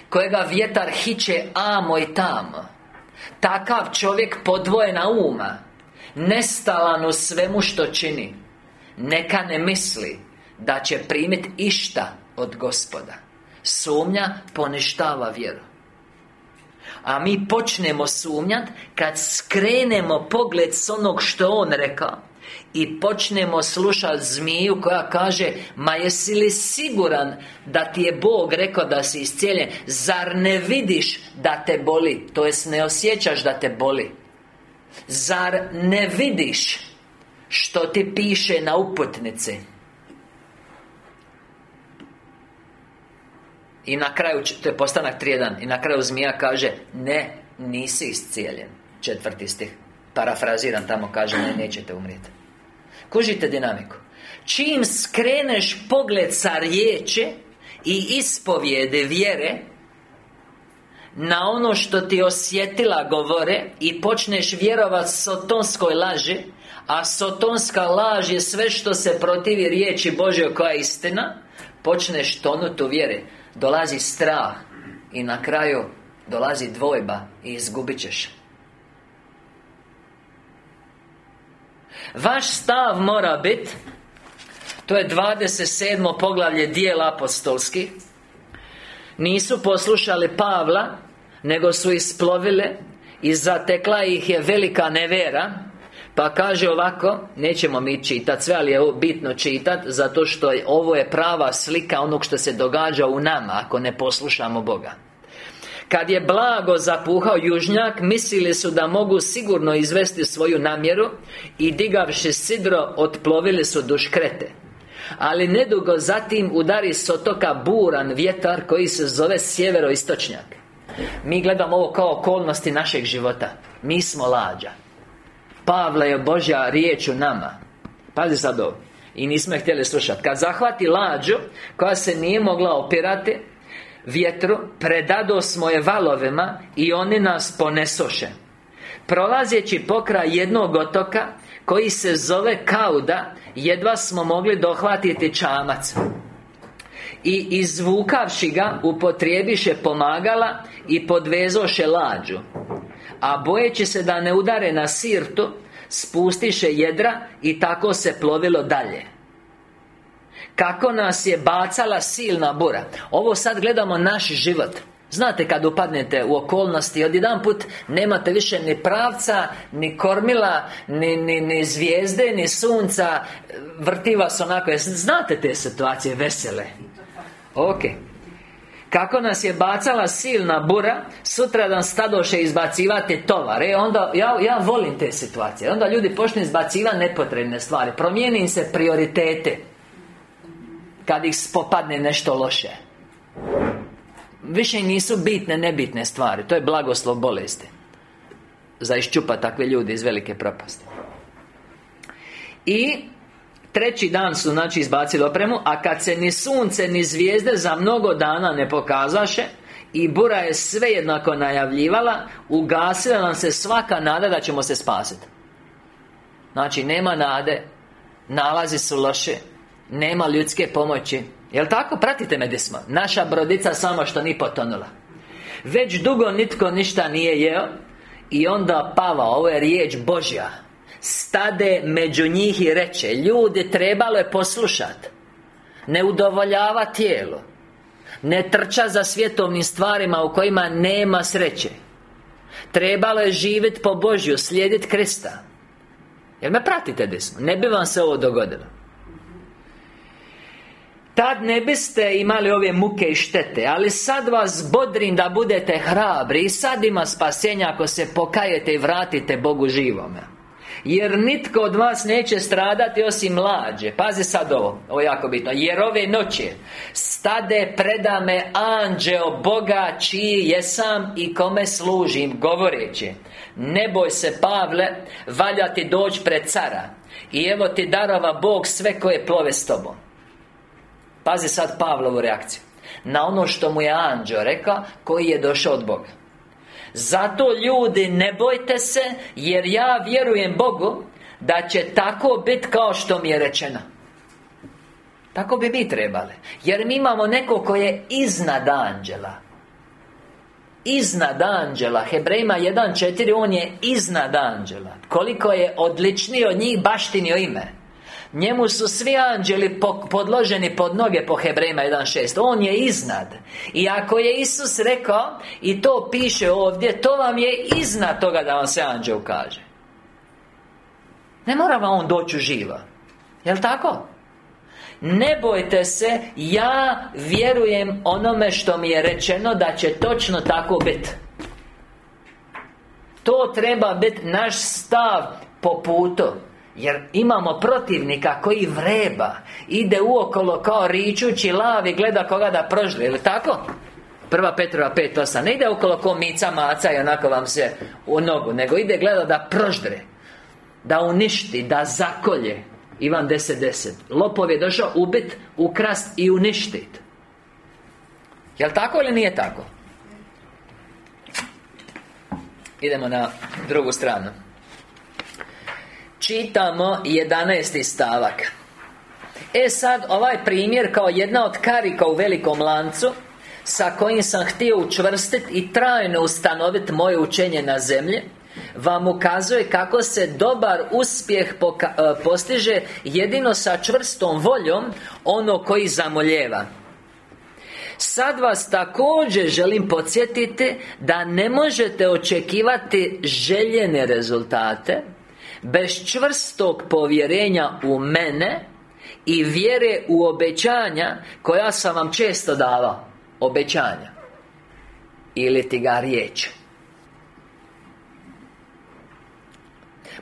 Kojega vjetar hiće amo i tamo. Takav čovjek podvojena uma Nestalan u svemu što čini. Neka ne misli Da će primiti išta od gospoda. Sumnja poništava vjeru a mi počnemo sumnjati Kad skrenemo pogled s onog što On rekao. I počnemo slušati zmiju koja kaže Ma jesi li siguran da ti je Bog rekao da si iscijeljen? Zar ne vidiš da te boli? To jest ne osjećaš da te boli. Zar ne vidiš Što ti piše na uputnici I na kraju, to je postanak 3.1 I na kraju zmija kaže Ne, nisi iscijeljen. Četvrti stih. Parafraziran tamo kaže Ne, nećete umrijeti Kužite dinamiku? Čim skreneš pogled sa riječi I ispovjede vjere Na ono što ti osjetila govore I počneš vjerovati sotonskoj laži A sotonska laž je sve što se protivi riječi Božoj koja je istina Počneš tonuti u vjere Dolazi strah I na kraju Dolazi dvojba I izgubit ćeš Vaš stav mora biti To je 27. poglavlje dijela apostolski Nisu poslušali Pavla Nego su isplovile I zatekla ih je velika nevera pa kaže ovako, nećemo mi čitati sve, ali je bitno čitati Zato što je, ovo je prava slika onog što se događa u nama Ako ne poslušamo Boga. Kad je blago zapuhao južnjak Mislili su da mogu sigurno izvesti svoju namjeru I digavši sidro Otplovili su duš krete. Ali nedugo zatim udari s otoka buran vjetar Koji se zove sjeveroistočnjak. Mi gledamo ovo kao okolnosti našeg života. Mi smo lađa Pavla je Božja riječ u nama. Pazi sad ovo. I nismo je htjeli slušati Kad zahvati lađu Koja se nije mogla opirati Vjetru Predado smo je valovima I oni nas ponesoše. Prolazeći pokraj jednog otoka Koji se zove Kauda Jedva smo mogli dohvatiti čamac. I izvukavši ga Upotrijebiše pomagala I podvezoše lađu a bojeći se da ne udare na sirtu Spustiše jedra I tako se plovilo dalje. Kako nas je bacala silna bura. Ovo sad gledamo naš život. Znate kad upadnete u okolnosti Odjedanput nemate više ni pravca Ni kormila Ni, ni, ni zvijezde, ni sunca. Vrti vas onako. Znate te situacije vesele? Ok kako nas je bacala silna bura Sutradan stadoše izbacivati E onda, ja, ja volim te situacije. Onda ljudi počnu izbacivati nepotrebne stvari. Promijeni im se prioritete Kad ih popadne nešto loše. Više nisu bitne, nebitne stvari. To je blagoslov bolesti. Za iščupa takve ljudi iz velike propasti. I Treći dan su znači izbacili opremu A kad se ni sunce ni zvijezde za mnogo dana ne pokazaše I bura je sve jednako najavljivala Ugasila nam se svaka nada da ćemo se spasiti Znači nema nade Nalazi su loše Nema ljudske pomoći. Jel tako? Pratite me smo. Naša brodica samo što ni potonula. Već dugo nitko ništa nije jeo I onda pava, ovo je riječ Božja Stade među njih i reče Ljudi, trebalo je poslušat. Ne udovoljava tijelo Ne trča za svjetovnim stvarima u kojima nema sreće. Trebalo je živjeti po Božju, slijediti Krista. Jel me pratite desno? Ne bi vam se ovo dogodilo. Tad ne biste imali ove muke i štete Ali sad vas bodrim da budete hrabri I sad ima spasenja ako se pokajete i vratite Bogu živome jer nitko od vas neće stradati osim mlađe. Pazi sad ovo, ovo je jako bitno. Jer ove noći Stade preda me anđeo Boga čiji jesam i kome služim Govoreći Ne boj se Pavle Valja ti doći pred cara I evo ti darova Bog sve koje plove s tobom. Pazi sad Pavlovu reakciju Na ono što mu je anđeo rekao Koji je došao od Boga zato ljudi ne bojte se Jer ja vjerujem Bogu Da će tako biti kao što mi je rečeno. Tako bi mi trebali. Jer mi imamo neko koji je iznad anđela. Iznad anđela. Hebrejima 1.4 On je iznad anđela. Koliko je odličniji od njih baštinio ime Njemu su svi anđeli podloženi pod noge po Hebrejima 1.6 On je iznad. I ako je Isus rekao I to piše ovdje To vam je iznad toga da vam se anđel kaže. Ne mora vam on doći živa Jel' tako? Ne bojte se Ja vjerujem onome što mi je rečeno Da će točno tako biti To treba biti naš stav po putu jer imamo protivnika koji vreba Ide uokolo kao ričući lav i gleda koga da prožde, ili tako? Prva Petrova 5.8 Ne ide okolo ko mica maca i onako vam se u nogu Nego ide gleda da proždre Da uništi, da zakolje. Ivan 10.10 Lopov je došao ubit, ukrast i uništit. Jel' tako ili nije tako? Idemo na drugu stranu Čitamo 11. stavak E sad, ovaj primjer kao jedna od karika u velikom lancu Sa kojim sam htio učvrstiti i trajno ustanoviti moje učenje na zemlji Vam ukazuje kako se dobar uspjeh e, postiže jedino sa čvrstom voljom Ono koji zamoljeva Sad vas također želim podsjetiti Da ne možete očekivati željene rezultate Bez čvrstog povjerenja u mene I vjere u obećanja Koja sam vam često davao. Obećanja. Ili ti ga riječ.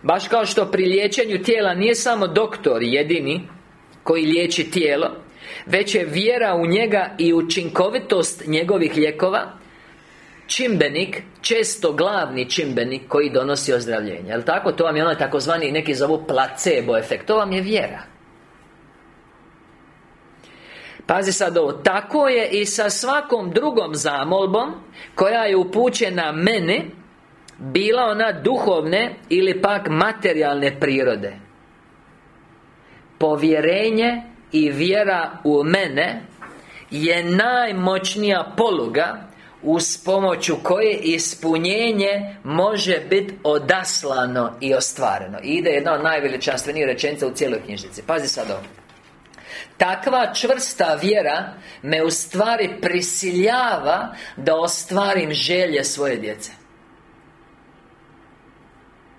Baš kao što pri liječenju tijela nije samo doktor jedini Koji liječi tijelo Već je vjera u njega i učinkovitost njegovih lijekova čimbenik Često glavni čimbenik koji donosi ozdravljenje Jel' tako? To vam je onaj takozvani neki zovu placebo efekt. To vam je vjera. Pazi sad ovo Tako je i sa svakom drugom zamolbom Koja je upućena mene Bila ona duhovne Ili pak materijalne prirode. Povjerenje i vjera u mene Je najmoćnija poluga uz pomoću koje ispunjenje može biti odaslano i ostvareno. I ide jedna od najveličanstvenijih rečenica u cijeloj knjižnici. Pazi sad ovo. Takva čvrsta vjera me u stvari prisiljava da ostvarim želje svoje djece.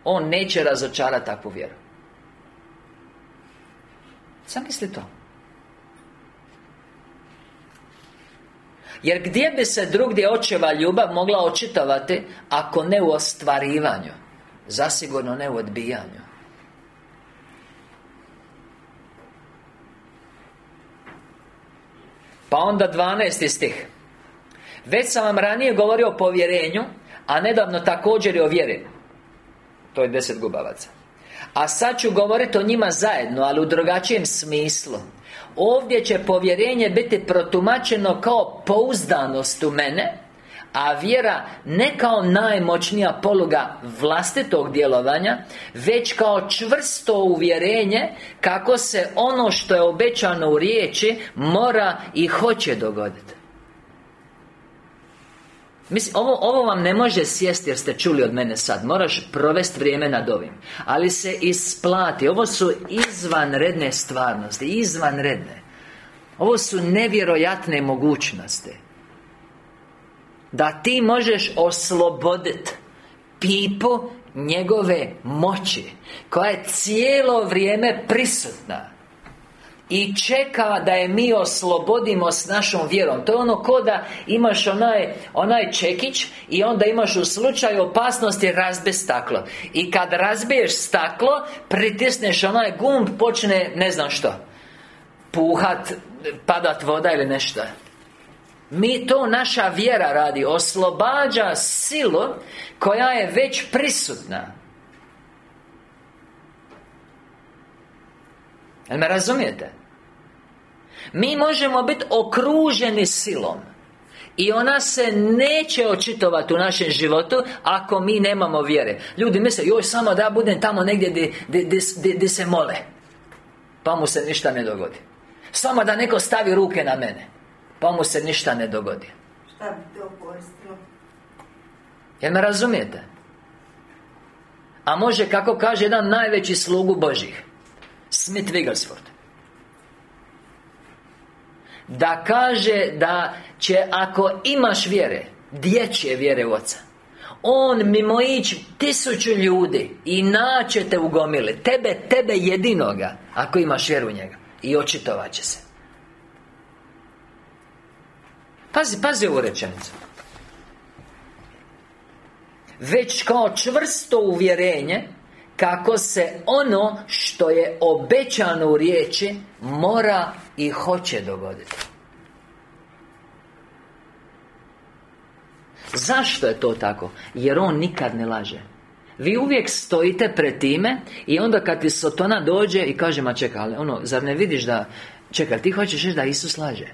On neće razočarati takvu vjeru. Sam misli to Jer gdje bi se drugdje očeva ljubav mogla očitovati Ako ne u ostvarivanju? Zasigurno ne u odbijanju. Pa onda 12. stih. Već sam vam ranije govorio o povjerenju A nedavno također i o vjeri. To je deset gubavaca. A sad ću govoriti o njima zajedno Ali u drugačijem smislu Ovdje će povjerenje biti protumačeno kao pouzdanost u mene A vjera ne kao najmoćnija poluga vlastitog djelovanja Već kao čvrsto uvjerenje Kako se ono što je obećano u riječi Mora i hoće dogoditi Mislim, ovo, ovo vam ne može sjesti jer ste čuli od mene sad. Moraš provesti vrijeme nad ovim. Ali se isplati. Ovo su izvanredne stvarnosti Izvanredne. Ovo su nevjerojatne mogućnosti. Da ti možeš osloboditi Pipu njegove moći Koja je cijelo vrijeme prisutna i čeka da je mi oslobodimo s našom vjerom. To je ono ko da imaš onaj, onaj čekić I onda imaš u slučaju opasnosti razbe staklo. I kad razbiješ staklo Pritisneš onaj gumb Počne ne znam što Puhat, padat voda ili nešto. Mi to naša vjera radi. Oslobađa silu Koja je već prisutna. Jel me razumijete? Mi možemo biti okruženi silom i ona se neće očitovati u našem životu Ako mi nemamo vjere. Ljudi misle, joj samo da budem tamo negdje gdje se mole. Pa mu se ništa ne dogodi. Samo da neko stavi ruke na mene Pa mu se ništa ne dogodi. Šta bi to koristilo? Jel me razumijete? A može, kako kaže jedan najveći slugu Božih Smith Wigglesworth da kaže da će ako imaš vjere Dječje vjere u oca On mimo ići tisuću ljudi I naće te u Tebe, tebe jedinoga Ako imaš vjeru u njega. I očitovat će se. Pazi, pazi ovu rečenicu. Već kao čvrsto uvjerenje Kako se ono što je obećano u riječi Mora i hoće dogoditi. Zašto je to tako? Jer on nikad ne laže. Vi uvijek stojite pred time I onda kad ti Sotona dođe i kaže Ma čekaj, ali ono, zar ne vidiš da Čekaj, ti hoćeš reći da Isus laže?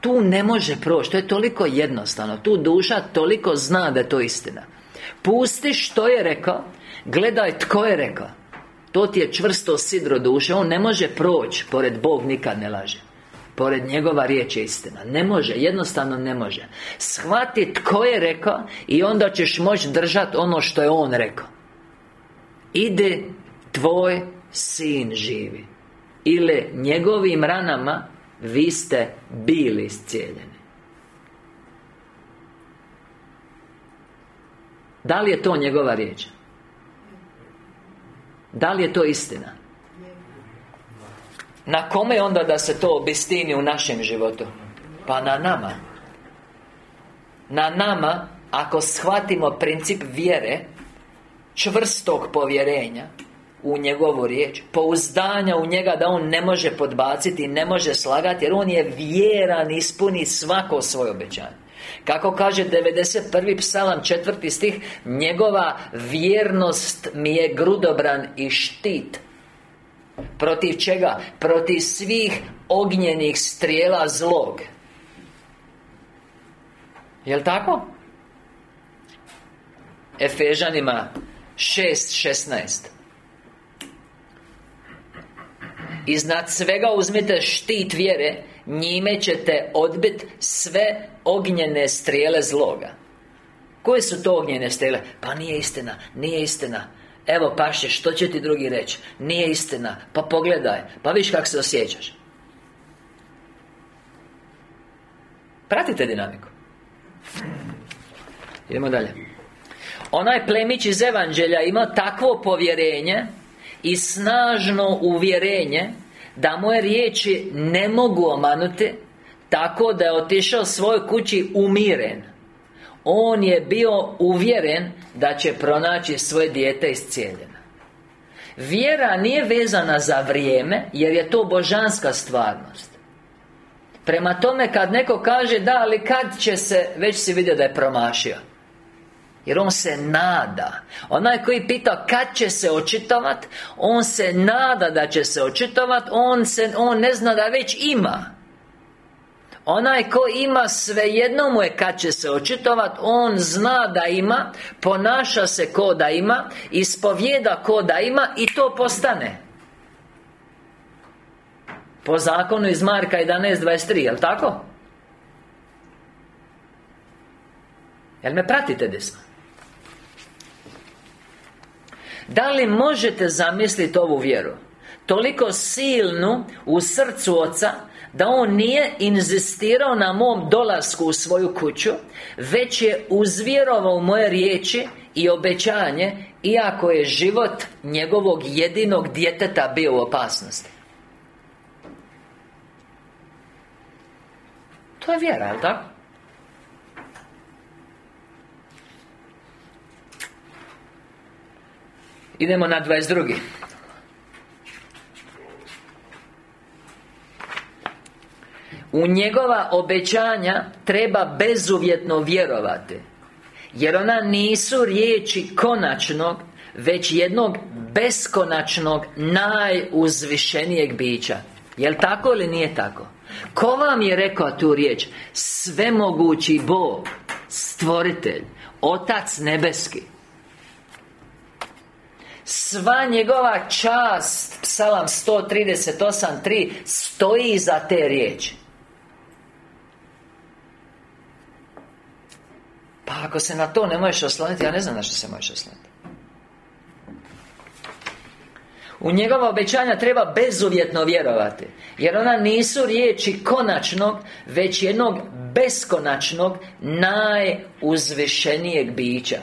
Tu ne može proći, to je toliko jednostavno. Tu duša toliko zna da je to istina. Pusti što je rekao Gledaj tko je rekao. To ti je čvrsto sidro duše. On ne može proći Pored Bog nikad ne laže. Pored njegova riječ je istina. Ne može, jednostavno ne može. Shvati tko je rekao I onda ćeš moći držati ono što je on rekao. Ide tvoj sin živi. Ili njegovim ranama Vi ste bili iscijeljeni. Da li je to njegova riječ? Da li je to istina? Na kome onda da se to obistini u našem životu? Pa na nama Na nama Ako shvatimo princip vjere Čvrstog povjerenja U njegovu riječ Pouzdanja u njega da on ne može podbaciti Ne može slagati Jer on je vjeran Ispuni svako svoje obećanje kako kaže 91. psalam četvrti stih Njegova vjernost mi je grudobran i štit Protiv čega? Protiv svih ognjenih strijela zlog Jel' tako? Efežanima 6.16 Iznad svega uzmite štit vjere Njime ćete odbiti sve ognjene strijele zloga. Koje su to ognjene strijele? Pa nije istina, nije istina. Evo paše, što će ti drugi reći? Nije istina, pa pogledaj, pa viš kako se osjećaš. Pratite dinamiku. Idemo dalje. Onaj plemić iz Evanđelja ima takvo povjerenje I snažno uvjerenje Da moje riječi ne mogu omanuti Tako da je otišao svoj kući umiren. On je bio uvjeren Da će pronaći svoje dijete iscijeljeno. Vjera nije vezana za vrijeme Jer je to božanska stvarnost. Prema tome kad neko kaže da, ali kad će se Već si vidio da je promašio jer on se nada Onaj koji pita kad će se očitovat On se nada da će se očitovat On, se, on ne zna da već ima Onaj ko ima svejedno mu je kad će se očitovat On zna da ima Ponaša se ko da ima Ispovjeda ko da ima I to postane Po zakonu iz Marka 11.23, jel tako? Jel me pratite desno? Da li možete zamisliti ovu vjeru? Toliko silnu u srcu oca da on nije inzistirao na mom dolasku u svoju kuću Već je uzvjerovao moje riječi i obećanje Iako je život njegovog jedinog djeteta bio u opasnosti To je vjera, jel tako? Idemo na 22. U njegova obećanja treba bezuvjetno vjerovati Jer ona nisu riječi konačnog Već jednog beskonačnog Najuzvišenijeg bića Jel tako ili nije tako? Ko vam je rekao tu riječ? Svemogući Bog Stvoritelj Otac nebeski Sva njegova čast Psalam 138.3 Stoji iza te riječi. Pa ako se na to ne možeš osloniti Ja ne znam na što se možeš osloniti. U njegova obećanja treba bezuvjetno vjerovati Jer ona nisu riječi konačnog Već jednog beskonačnog Najuzvišenijeg bića.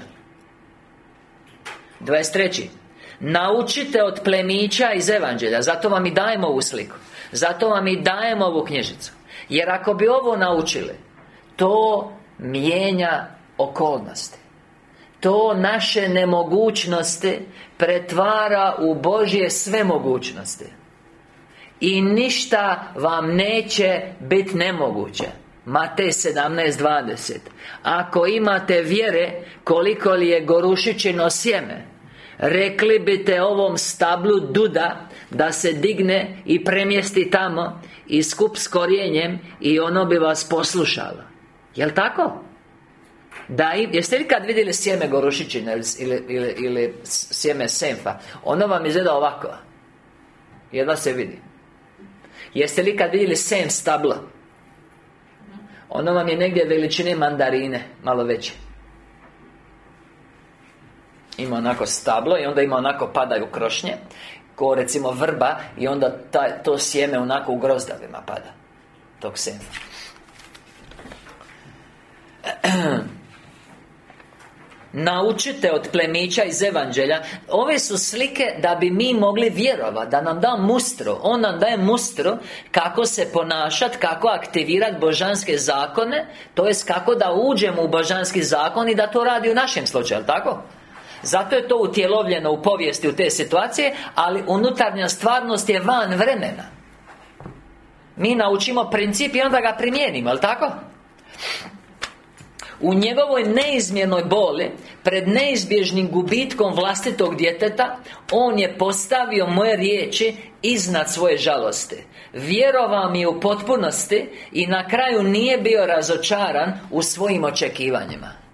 23. Naučite od plemića iz Evanđelja. Zato vam i dajemo ovu sliku. Zato vam i dajemo ovu knjižicu. Jer ako bi ovo naučili To mijenja okolnosti. To naše nemogućnosti Pretvara u Božje sve mogućnosti I ništa vam neće biti nemoguće. Matej 17.20 Ako imate vjere Koliko li je gorušićino sjeme Rekli biste ovom stablu duda Da se digne i premjesti tamo I skup s korijenjem I ono bi vas poslušalo. Jel' tako? Da, jeste li kad vidjeli sjeme gorušićine ili, ili, ili sjeme senfa? Ono vam izgleda ovako. Jedva se vidi. Jeste li kad vidjeli sem stabla? Ono vam je negdje veličine mandarine Malo veće Ima onako stablo I onda ima onako padaju krošnje Ko recimo vrba I onda to sjeme onako u grozdavima pada Tog senfa. [clears throat] Naučite od plemića iz Evanđelja. Ove su slike da bi mi mogli vjerovati Da nam da mustro On nam daje mustro Kako se ponašati Kako aktivirati božanske zakone To jest kako da uđemo u božanski zakon I da to radi u našem slučaju, tako? Zato je to utjelovljeno u povijesti u te situacije Ali unutarnja stvarnost je van vremena. Mi naučimo princip i onda ga primijenimo, jel tako? U njegovoj neizmjernoj boli Pred neizbježnim gubitkom vlastitog djeteta On je postavio moje riječi Iznad svoje žalosti. Vjerovao mi u potpunosti I na kraju nije bio razočaran U svojim očekivanjima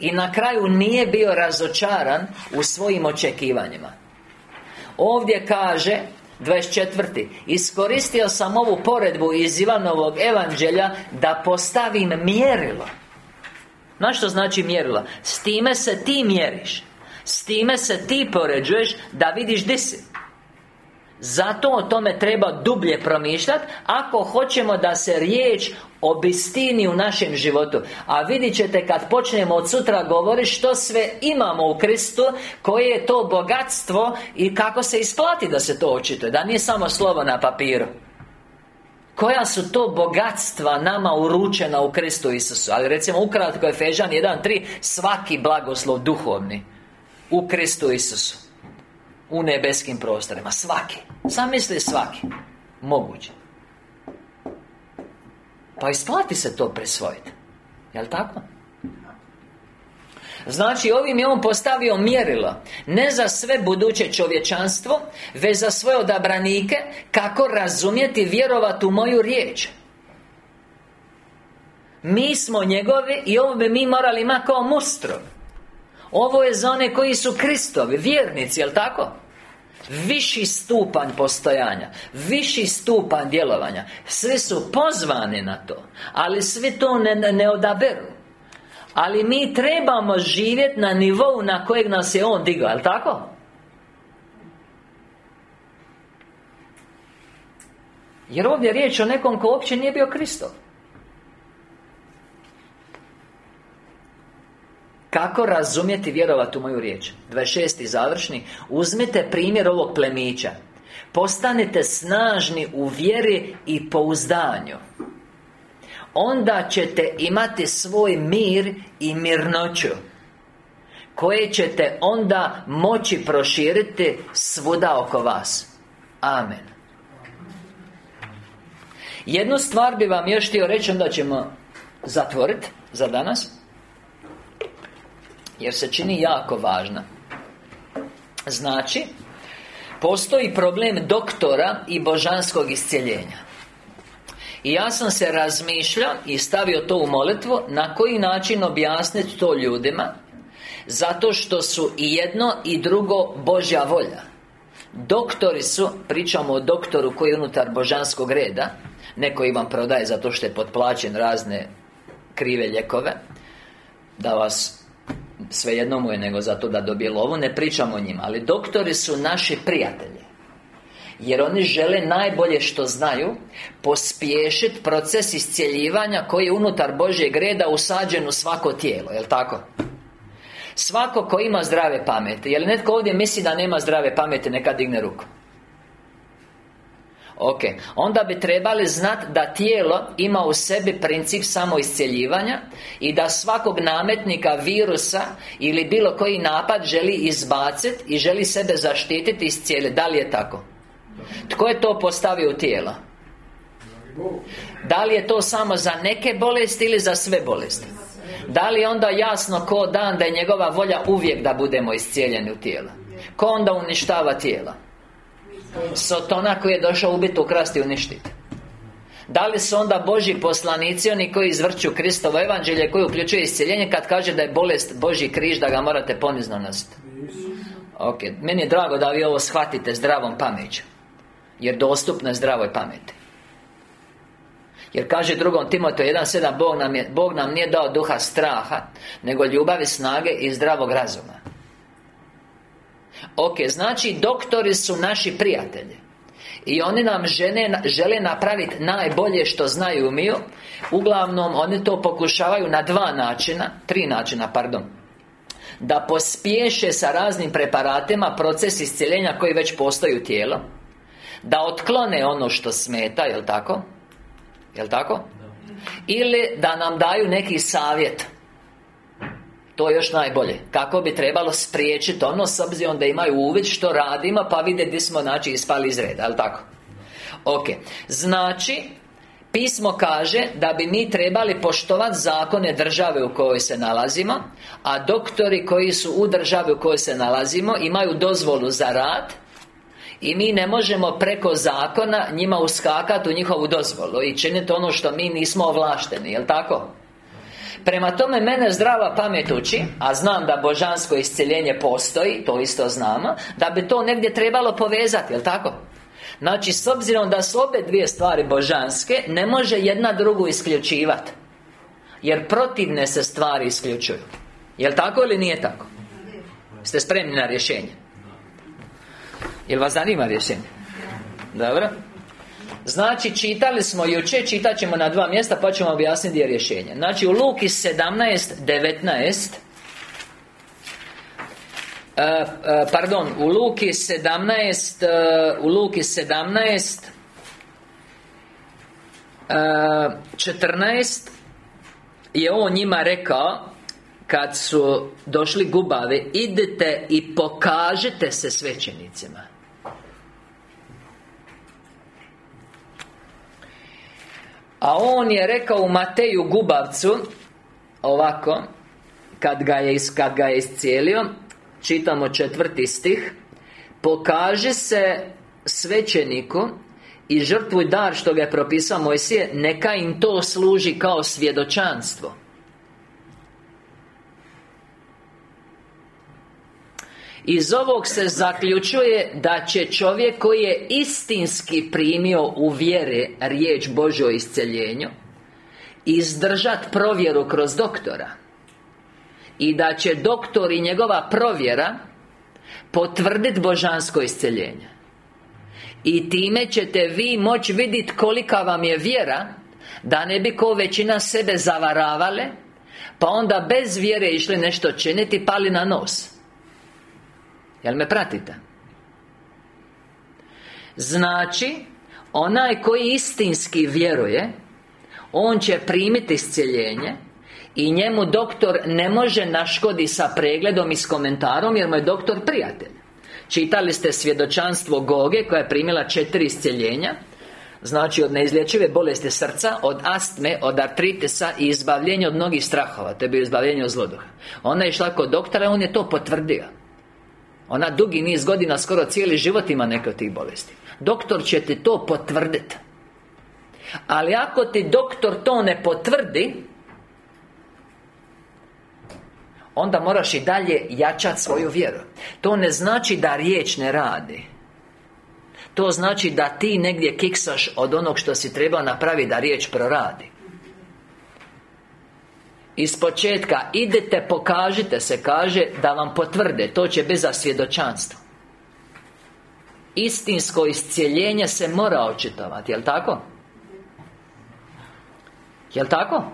I na kraju nije bio razočaran U svojim očekivanjima Ovdje kaže 24. Iskoristio sam ovu poredbu iz Ivanovog evanđelja Da postavim mjerilo Na što znači mjerilo? S time se ti mjeriš S time se ti poređuješ Da vidiš di si zato o tome treba dublje promišljati Ako hoćemo da se riječ obistini u našem životu. A vidjet ćete kad počnemo od sutra govoriti Što sve imamo u Kristu Koje je to bogatstvo I kako se isplati da se to očituje Da nije samo slovo na papiru. Koja su to bogatstva nama uručena u Kristu Isusu? Ali recimo ukratko je Fežan 1.3 Svaki blagoslov duhovni U Kristu Isusu u nebeskim prostorima Svaki Zamisli svaki. Moguće. Pa isplati se to presvojiti. Jel' tako? Znači, ovim je on postavio mjerilo. Ne za sve buduće čovječanstvo Već za svoje odabranike Kako razumjeti vjerovati u moju riječ. Mi smo njegovi I ovo bi mi morali imati kao mustro. Ovo je za one koji su Kristovi Vjernici, jel tako? Viši stupanj postojanja Viši stupanj djelovanja. Svi su pozvani na to Ali svi to ne, ne odaberu. Ali mi trebamo živjeti na nivou na kojeg nas je On digao, jel tako? Jer ovdje je riječ o nekom ko uopće nije bio Kristov Kako razumjeti vjerovati u moju riječ? 26. završni. Uzmite primjer ovog plemića. Postanite snažni u vjeri i pouzdanju. Onda ćete imati svoj mir i mirnoću Koje ćete onda moći proširiti svuda oko vas. Amen. Jednu stvar bi vam još htio reći, onda ćemo zatvoriti za danas jer se čini jako važna. Znači Postoji problem doktora i božanskog iscjeljenja I ja sam se razmišljao i stavio to u molitvu Na koji način objasniti to ljudima Zato što su i jedno i drugo Božja volja. Doktori su, pričamo o doktoru koji je unutar božanskog reda Neko vam prodaje zato što je potplaćen razne krive ljekove Da vas Svejedno mu je nego zato da dobije lovu Ne pričamo o njima Ali doktori su naši prijatelji jer oni žele najbolje što znaju Pospješiti proces iscjeljivanja Koji je unutar Božjeg reda usađen u svako tijelo Jel' tako? Svako ko ima zdrave pameti Je li netko ovdje misli da nema zdrave pameti Neka digne ruku Ok, onda bi trebali znati da tijelo ima u sebi princip samoiscjeljivanja I da svakog nametnika virusa Ili bilo koji napad želi izbaciti I želi sebe zaštititi iz cijele Da li je tako? Tko je to postavio u tijelo? Da li je to samo za neke bolesti ili za sve bolesti? Da li je onda jasno ko dan da je njegova volja uvijek da budemo iscijeljeni u tijelo? Ko onda uništava tijela? Sotona koji je došao ubiti, ukrasti i uništiti da li su onda Boži poslanici Oni koji izvrću Kristovo evanđelje Koji uključuje iscjeljenje Kad kaže da je bolest Boži križ Da ga morate ponizno nositi? Ok, meni je drago da vi ovo shvatite zdravom pameću Jer dostupno je zdravoj pameti. Jer kaže drugom Timoto 1.7 Bog Bog nam nije dao duha straha Nego ljubavi, snage i zdravog razuma Ok, znači doktori su naši prijatelji i oni nam žene, žele napraviti najbolje što znaju umiju Uglavnom, oni to pokušavaju na dva načina Tri načina, pardon Da pospiješe sa raznim preparatima Proces iscjeljenja koji već postoji u tijelo Da otklone ono što smeta, jel tako? Jel tako? Ili da nam daju neki savjet to je još najbolje Kako bi trebalo spriječiti ono S obzirom da imaju uvid što radimo Pa vide gdje smo znači ispali iz reda, jel tako? Ok Znači Pismo kaže da bi mi trebali poštovati zakone države u kojoj se nalazimo A doktori koji su u državi u kojoj se nalazimo Imaju dozvolu za rad i mi ne možemo preko zakona njima uskakati u njihovu dozvolu I činiti ono što mi nismo ovlašteni, jel tako? Prema tome, mene zdrava pamet uči A znam da božansko isceljenje postoji To isto znamo Da bi to negdje trebalo povezati, jel tako? Znači, s obzirom da su obje dvije stvari božanske Ne može jedna drugu isključivati Jer protivne se stvari isključuju Jel tako ili nije tako? Ste spremni na rješenje? Jel vas zanima rješenje? Dobro Znači, čitali smo jučer, čitat ćemo na dva mjesta Pa ćemo objasniti je rješenje. Znači, u Luki 17, 19 Uh, uh, pardon, u Luki 17 uh, U Luki 17 14 Je on njima rekao Kad su došli gubave Idite i pokažite se svećenicima A on je rekao u Mateju Gubavcu Ovako Kad ga je, kad ga je iscijelio Čitamo četvrti stih Pokaže se svećeniku I žrtvu i dar što ga je propisao Mojsije Neka im to služi kao svjedočanstvo Iz ovog se zaključuje da će čovjek koji je istinski primio u vjere riječ Božoj isceljenju Izdržat provjeru kroz doktora I da će doktor i njegova provjera Potvrditi božansko isceljenje. I time ćete vi moći vidjeti kolika vam je vjera Da ne bi ko većina sebe zavaravale Pa onda bez vjere išli nešto činiti Pali na nos Jel me pratite? Znači Onaj koji istinski vjeruje On će primiti iscjeljenje I njemu doktor ne može naškodi sa pregledom i s komentarom Jer mu je doktor prijatelj. Čitali ste svjedočanstvo Goge Koja je primila četiri iscjeljenja Znači od neizlječive bolesti srca Od astme, od artritisa I izbavljenja od mnogih strahova. To je bio izbavljenje od zloduha. Ona je išla kod doktora On je to potvrdio ona dugi niz godina, skoro cijeli život ima neke od tih bolesti. Doktor će ti to potvrditi Ali ako ti doktor to ne potvrdi Onda moraš i dalje jačati svoju vjeru. To ne znači da riječ ne radi. To znači da ti negdje kiksaš od onog što si trebao napraviti da riječ proradi iz početka Idete, pokažite se, kaže Da vam potvrde To će bez za svjedočanstvo Istinsko iscijeljenje se mora očitovati, jel' tako? Jel' tako?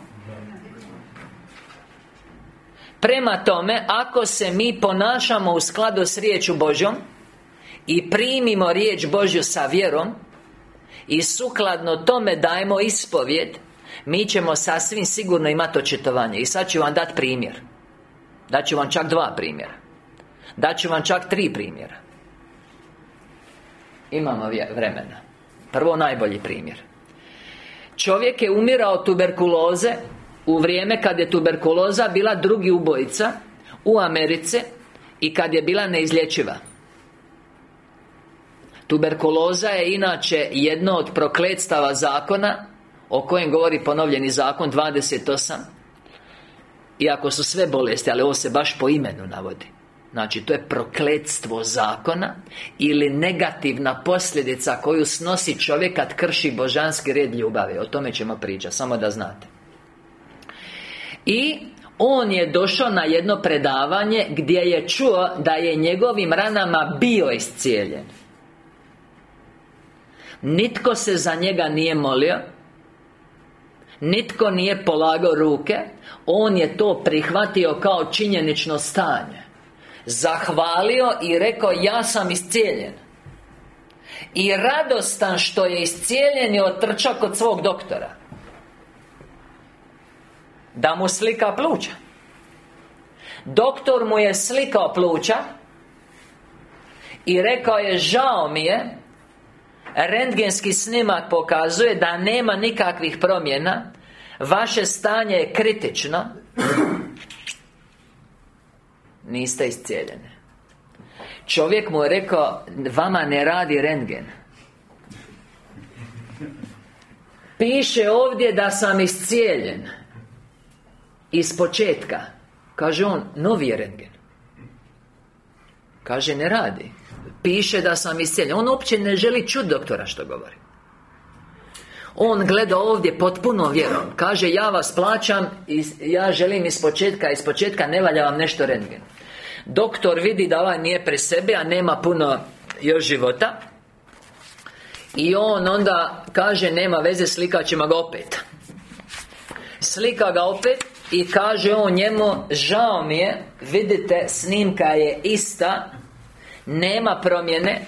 Prema tome, ako se mi ponašamo u skladu s riječu Božjom I primimo riječ Božju sa vjerom I sukladno tome dajemo ispovjed mi ćemo sasvim sigurno imati očitovanje I sad ću vam dati primjer. Daću vam čak dva primjera. Daću vam čak tri primjera. Imamo vremena. Prvo najbolji primjer. Čovjek je umirao od tuberkuloze U vrijeme kad je tuberkuloza bila drugi ubojica U Americe I kad je bila neizlječiva. Tuberkuloza je inače jedno od prokletstava zakona o kojem govori ponovljeni zakon 28 Iako su sve bolesti, ali ovo se baš po imenu navodi Znači, to je prokletstvo zakona Ili negativna posljedica koju snosi čovjek kad krši božanski red ljubavi. O tome ćemo pričati, samo da znate. I on je došao na jedno predavanje Gdje je čuo da je njegovim ranama bio iscijeljen. Nitko se za njega nije molio Nitko nije polagao ruke On je to prihvatio kao činjenično stanje. Zahvalio i rekao Ja sam iscijeljen. I radostan što je iscijeljen je otrčao kod svog doktora. Da mu slika pluća. Doktor mu je slikao pluća I rekao je Žao mi je Rentgenski snimak pokazuje da nema nikakvih promjena. Vaše stanje je kritično. Niste iscijeljeni. Čovjek mu je rekao Vama ne radi rentgen. Piše ovdje da sam iscijeljen. Iz početka. Kaže on, novi je rentgen. Kaže, ne radi Piše da sam iscijeljen. On uopće ne želi čuti doktora što govori. On gleda ovdje potpuno vjerom. Kaže, ja vas plaćam i Ja želim iz početka Iz ne valja vam nešto rentgen. Doktor vidi da ovaj nije pre sebe A nema puno još života. I on onda kaže Nema veze, slikat ćemo ga opet. Slika ga opet I kaže on njemu Žao mi je Vidite, snimka je ista nema promjene.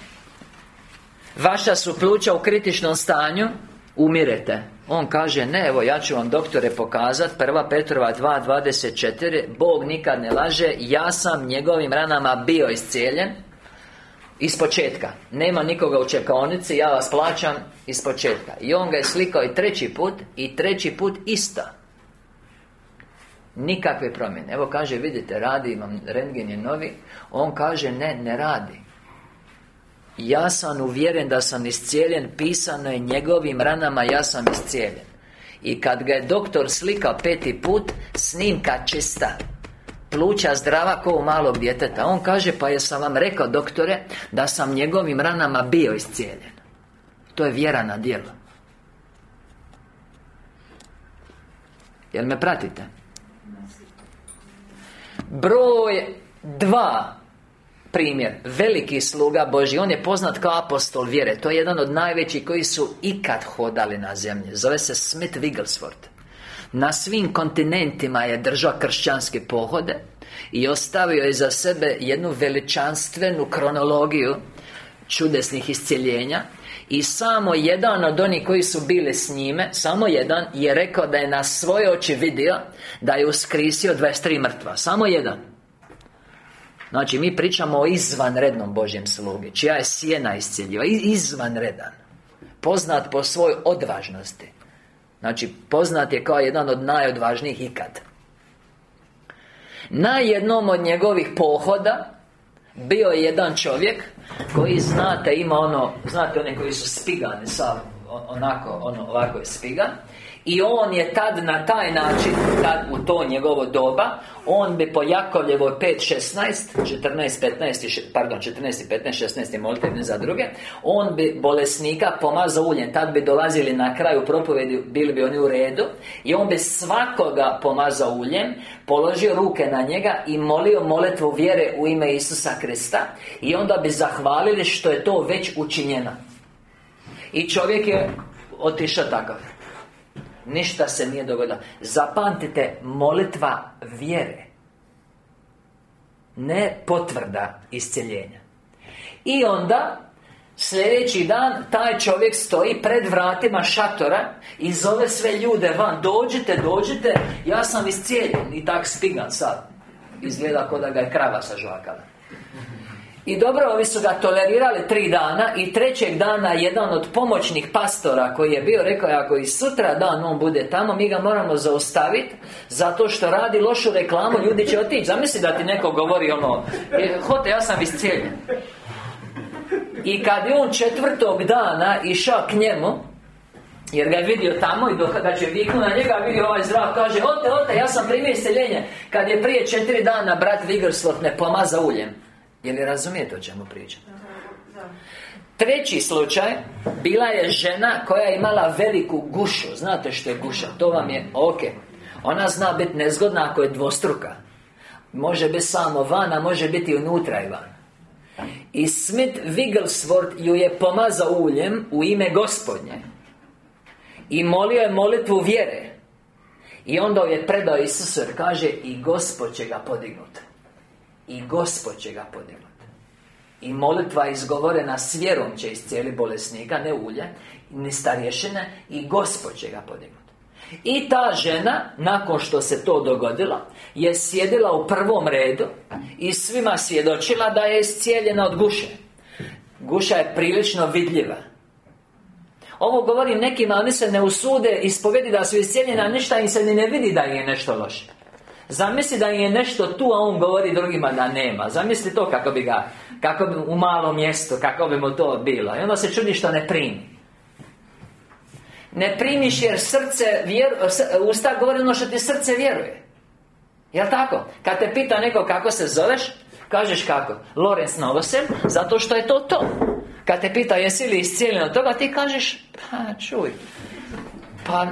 Vaša su pluća u kritičnom stanju. Umirete. On kaže, ne, evo, ja ću vam doktore pokazati Prva Petrova 2.24 Bog nikad ne laže. Ja sam njegovim ranama bio iscijeljen. Iz početka. Nema nikoga u čekaonici. Ja vas plaćam iz početka. I on ga je slikao i treći put I treći put ista Nikakve promjene. Evo kaže, vidite, radi, imam rentgen je novi. On kaže, ne, ne radi. Ja sam uvjeren da sam iscijeljen Pisano je njegovim ranama, ja sam iscijeljen. I kad ga je doktor slikao peti put Snimka čista. Pluća zdrava ko u malog djeteta. On kaže, pa jesam vam rekao, doktore Da sam njegovim ranama bio iscijeljen. To je vjera na djelo. Jel me pratite? Broj dva Primjer. Veliki sluga Boži On je poznat kao apostol vjere. To je jedan od najvećih koji su ikad hodali na zemlji. Zove se Smith Wigglesworth. Na svim kontinentima je držao kršćanske pohode I ostavio je za sebe jednu veličanstvenu kronologiju Čudesnih iscjeljenja i samo jedan od onih koji su bili s njime Samo jedan je rekao da je na svoje oči vidio Da je uskrisio 23 mrtva. Samo jedan. Znači, mi pričamo o izvanrednom Božjem slugi Čija je sjena iscijeljiva Izvanredan. Poznat po svojoj odvažnosti. Znači, poznat je kao jedan od najodvažnijih ikad. Na jednom od njegovih pohoda Bio je jedan čovjek Koji, znate, ima ono Znate one koji su spigani sa Onako, ono, ovako je spigan i on je tad na taj način Tad u to njegovo doba On bi po Jakovljevoj 5.16 14, 15, pardon 14, 15, 16 molitevne za druge On bi bolesnika pomazao uljem. Tad bi dolazili na kraju propovedi Bili bi oni u redu I on bi svakoga pomazao uljem Položio ruke na njega I molio moletvu vjere u ime Isusa Krista I onda bi zahvalili što je to već učinjeno. I čovjek je otišao takav Ništa se nije dogodilo. Zapamtite, molitva vjere. Ne potvrda iscjeljenja I onda Sljedeći dan taj čovjek stoji pred vratima šatora I zove sve ljude van. Dođite, dođite Ja sam iscijeljen. I tak spigan sad. Izgleda kao da ga je krava sažvakala i dobro, ovi su ga tolerirali tri dana I trećeg dana jedan od pomoćnih pastora Koji je bio rekao Ako i sutra dan on bude tamo Mi ga moramo zaustaviti Zato što radi lošu reklamu Ljudi će otići. Zamisli da ti neko govori ono e, Hote, ja sam iscijeljen. I kad je on četvrtog dana Išao k njemu jer ga je vidio tamo i dok ga će viknu na njega vidio ovaj zdrav Kaže, ote, ote, ja sam primio isceljenje Kad je prije četiri dana brat Vigerslov ne pomaza uljem je li razumijete o čemu pričam? Treći slučaj Bila je žena koja je imala veliku gušu. Znate što je guša? To vam je ok. Ona zna biti nezgodna ako je dvostruka. Može biti samo van, a može biti unutra i van. I Smith Wigglesworth ju je pomazao uljem U ime gospodnje I molio je molitvu vjere. I onda je predao Isusu jer kaže I Gospod će ga podignuti i Gospod će ga podignuti I molitva izgovorena s vjerom će cijeli bolesnika, ne ulje Ni starješine I Gospod će ga podignuti I ta žena, nakon što se to dogodilo Je sjedila u prvom redu I svima svjedočila da je iscijeljena od guše. Guša je prilično vidljiva. Ovo govorim nekima, oni se ne usude ispovedi da su iscijeljeni, a ništa im se ni ne vidi da je nešto loše Zamisli da je nešto tu, a on govori drugima da nema. Zamisli to kako bi ga Kako bi u malom mjestu, kako bi mu to bilo. I onda se čudi što ne primi. Ne primiš jer srce vjer, Usta govori ono što ti srce vjeruje. Jel' tako? Kad te pita neko kako se zoveš Kažeš kako? Lorenz Novosel Zato što je to to. Kad te pita jesi li iscijeljen od toga Ti kažeš Pa čuj. Pa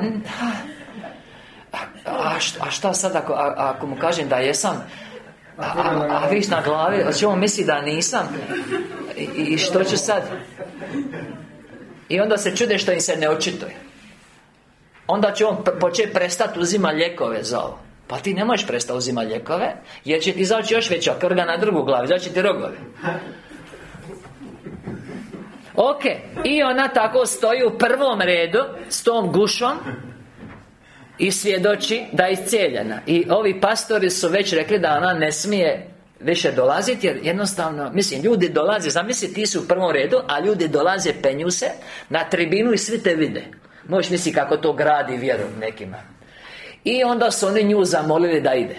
a, šta, a šta sad ako, ako mu kažem da jesam? A, a, a viš na glavi, će on misli da nisam? I, I što ću sad? I onda se čude što im se ne očituje. Onda će on početi prestati uzima lijekove za ovo. Pa ti ne možeš prestati uzima lijekove Jer će ti izaći još veća krga na drugu glavi Izaći ti rogovi. Ok I ona tako stoji u prvom redu S tom gušom i svjedoči da je iscijeljena. I ovi pastori su već rekli da ona ne smije više dolaziti Jer jednostavno, mislim, ljudi dolaze Zamisli, ti su u prvom redu A ljudi dolaze, penju se Na tribinu i svi te vide. Možeš misliti kako to gradi vjeru nekima. I onda su oni nju zamolili da ide.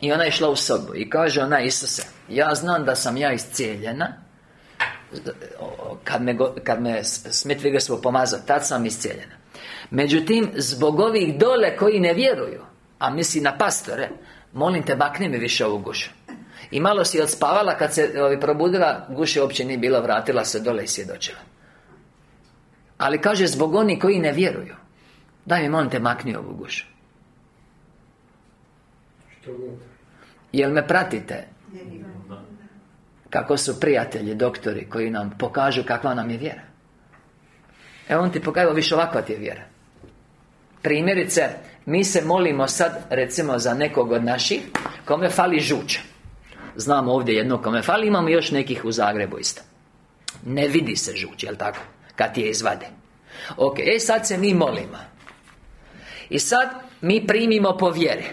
I ona je išla u sobu. I kaže ona Isuse Ja znam da sam ja iscijeljena Kad me, kad me Smith pomazao Tad sam iscijeljena Međutim, zbog ovih dole koji ne vjeruju A misli na pastore Molim te, makni mi više ovu gušu. I malo si odspavala Kad se ovi, probudila Guše uopće nije bila Vratila se dole i svjedočila. Ali kaže, zbog onih koji ne vjeruju Daj mi, molim te, makni ovu gušu. Jel me pratite? Kako su prijatelji, doktori Koji nam pokažu kakva nam je vjera. Evo on ti pokazuje, više ovakva ti je vjera Primjerice, mi se molimo sad, recimo, za nekog od naših Kome fali žuč. Znamo ovdje jednog kome fali, imamo još nekih u Zagrebu isto. Ne vidi se žuč, jel tako? Kad je izvade. Ok, e sad se mi molimo. I sad mi primimo po vjeri.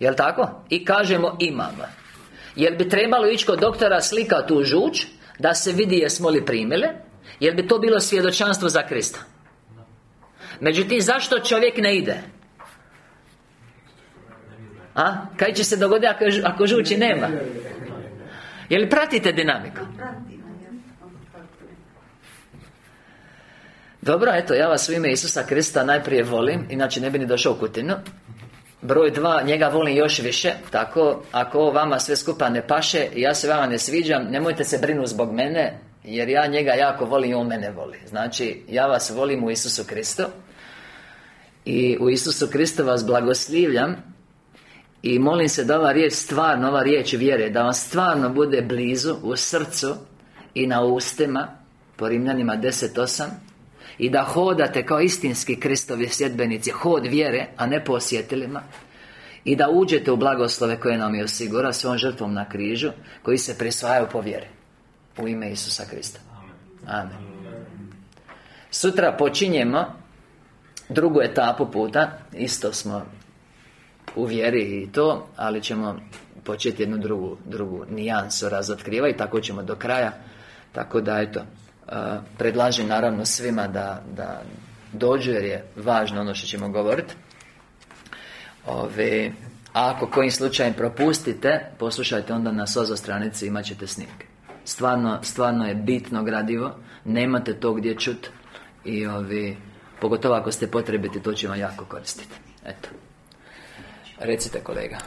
Jel tako? I kažemo imamo. Jel bi trebalo ići kod doktora slika tu žuč Da se vidi jesmo li primile Jel bi to bilo svjedočanstvo za Krista Međutim, zašto čovjek ne ide? A? Kaj će se dogoditi ako, ako žuči nema? Je li pratite dinamiku? Dobro, eto, ja vas u ime Isusa Krista najprije volim Inače ne bi ni došao u kutinu Broj dva, njega volim još više Tako, ako vama sve skupa ne paše Ja se vama ne sviđam Nemojte se brinuti zbog mene Jer ja njega jako volim i on mene voli Znači, ja vas volim u Isusu Kristu I u Isusu Kristu vas blagoslivljam I molim se da ova riječ stvarno, ova riječ vjere Da vam stvarno bude blizu, u srcu I na ustima Po Rimljanima 10.8 i da hodate kao istinski Kristovi sjedbenici Hod vjere, a ne po osjetilima I da uđete u blagoslove koje nam je osigura Svojom žrtvom na križu Koji se prisvajaju po vjeri U ime Isusa Krista. Amen. Sutra počinjemo Drugu etapu puta Isto smo u vjeri i to Ali ćemo početi jednu drugu, drugu nijansu razotkriva I tako ćemo do kraja. Tako da, eto Predlažem naravno svima da, da dođu jer je važno ono što ćemo govoriti Ove, ako kojim slučajem propustite Poslušajte onda na Sozo stranici imat ćete snimke Stvarno, stvarno je bitno gradivo Nemate to gdje čut I ovi, pogotovo ako ste potrebiti To će vam jako koristiti. Eto. Recite kolega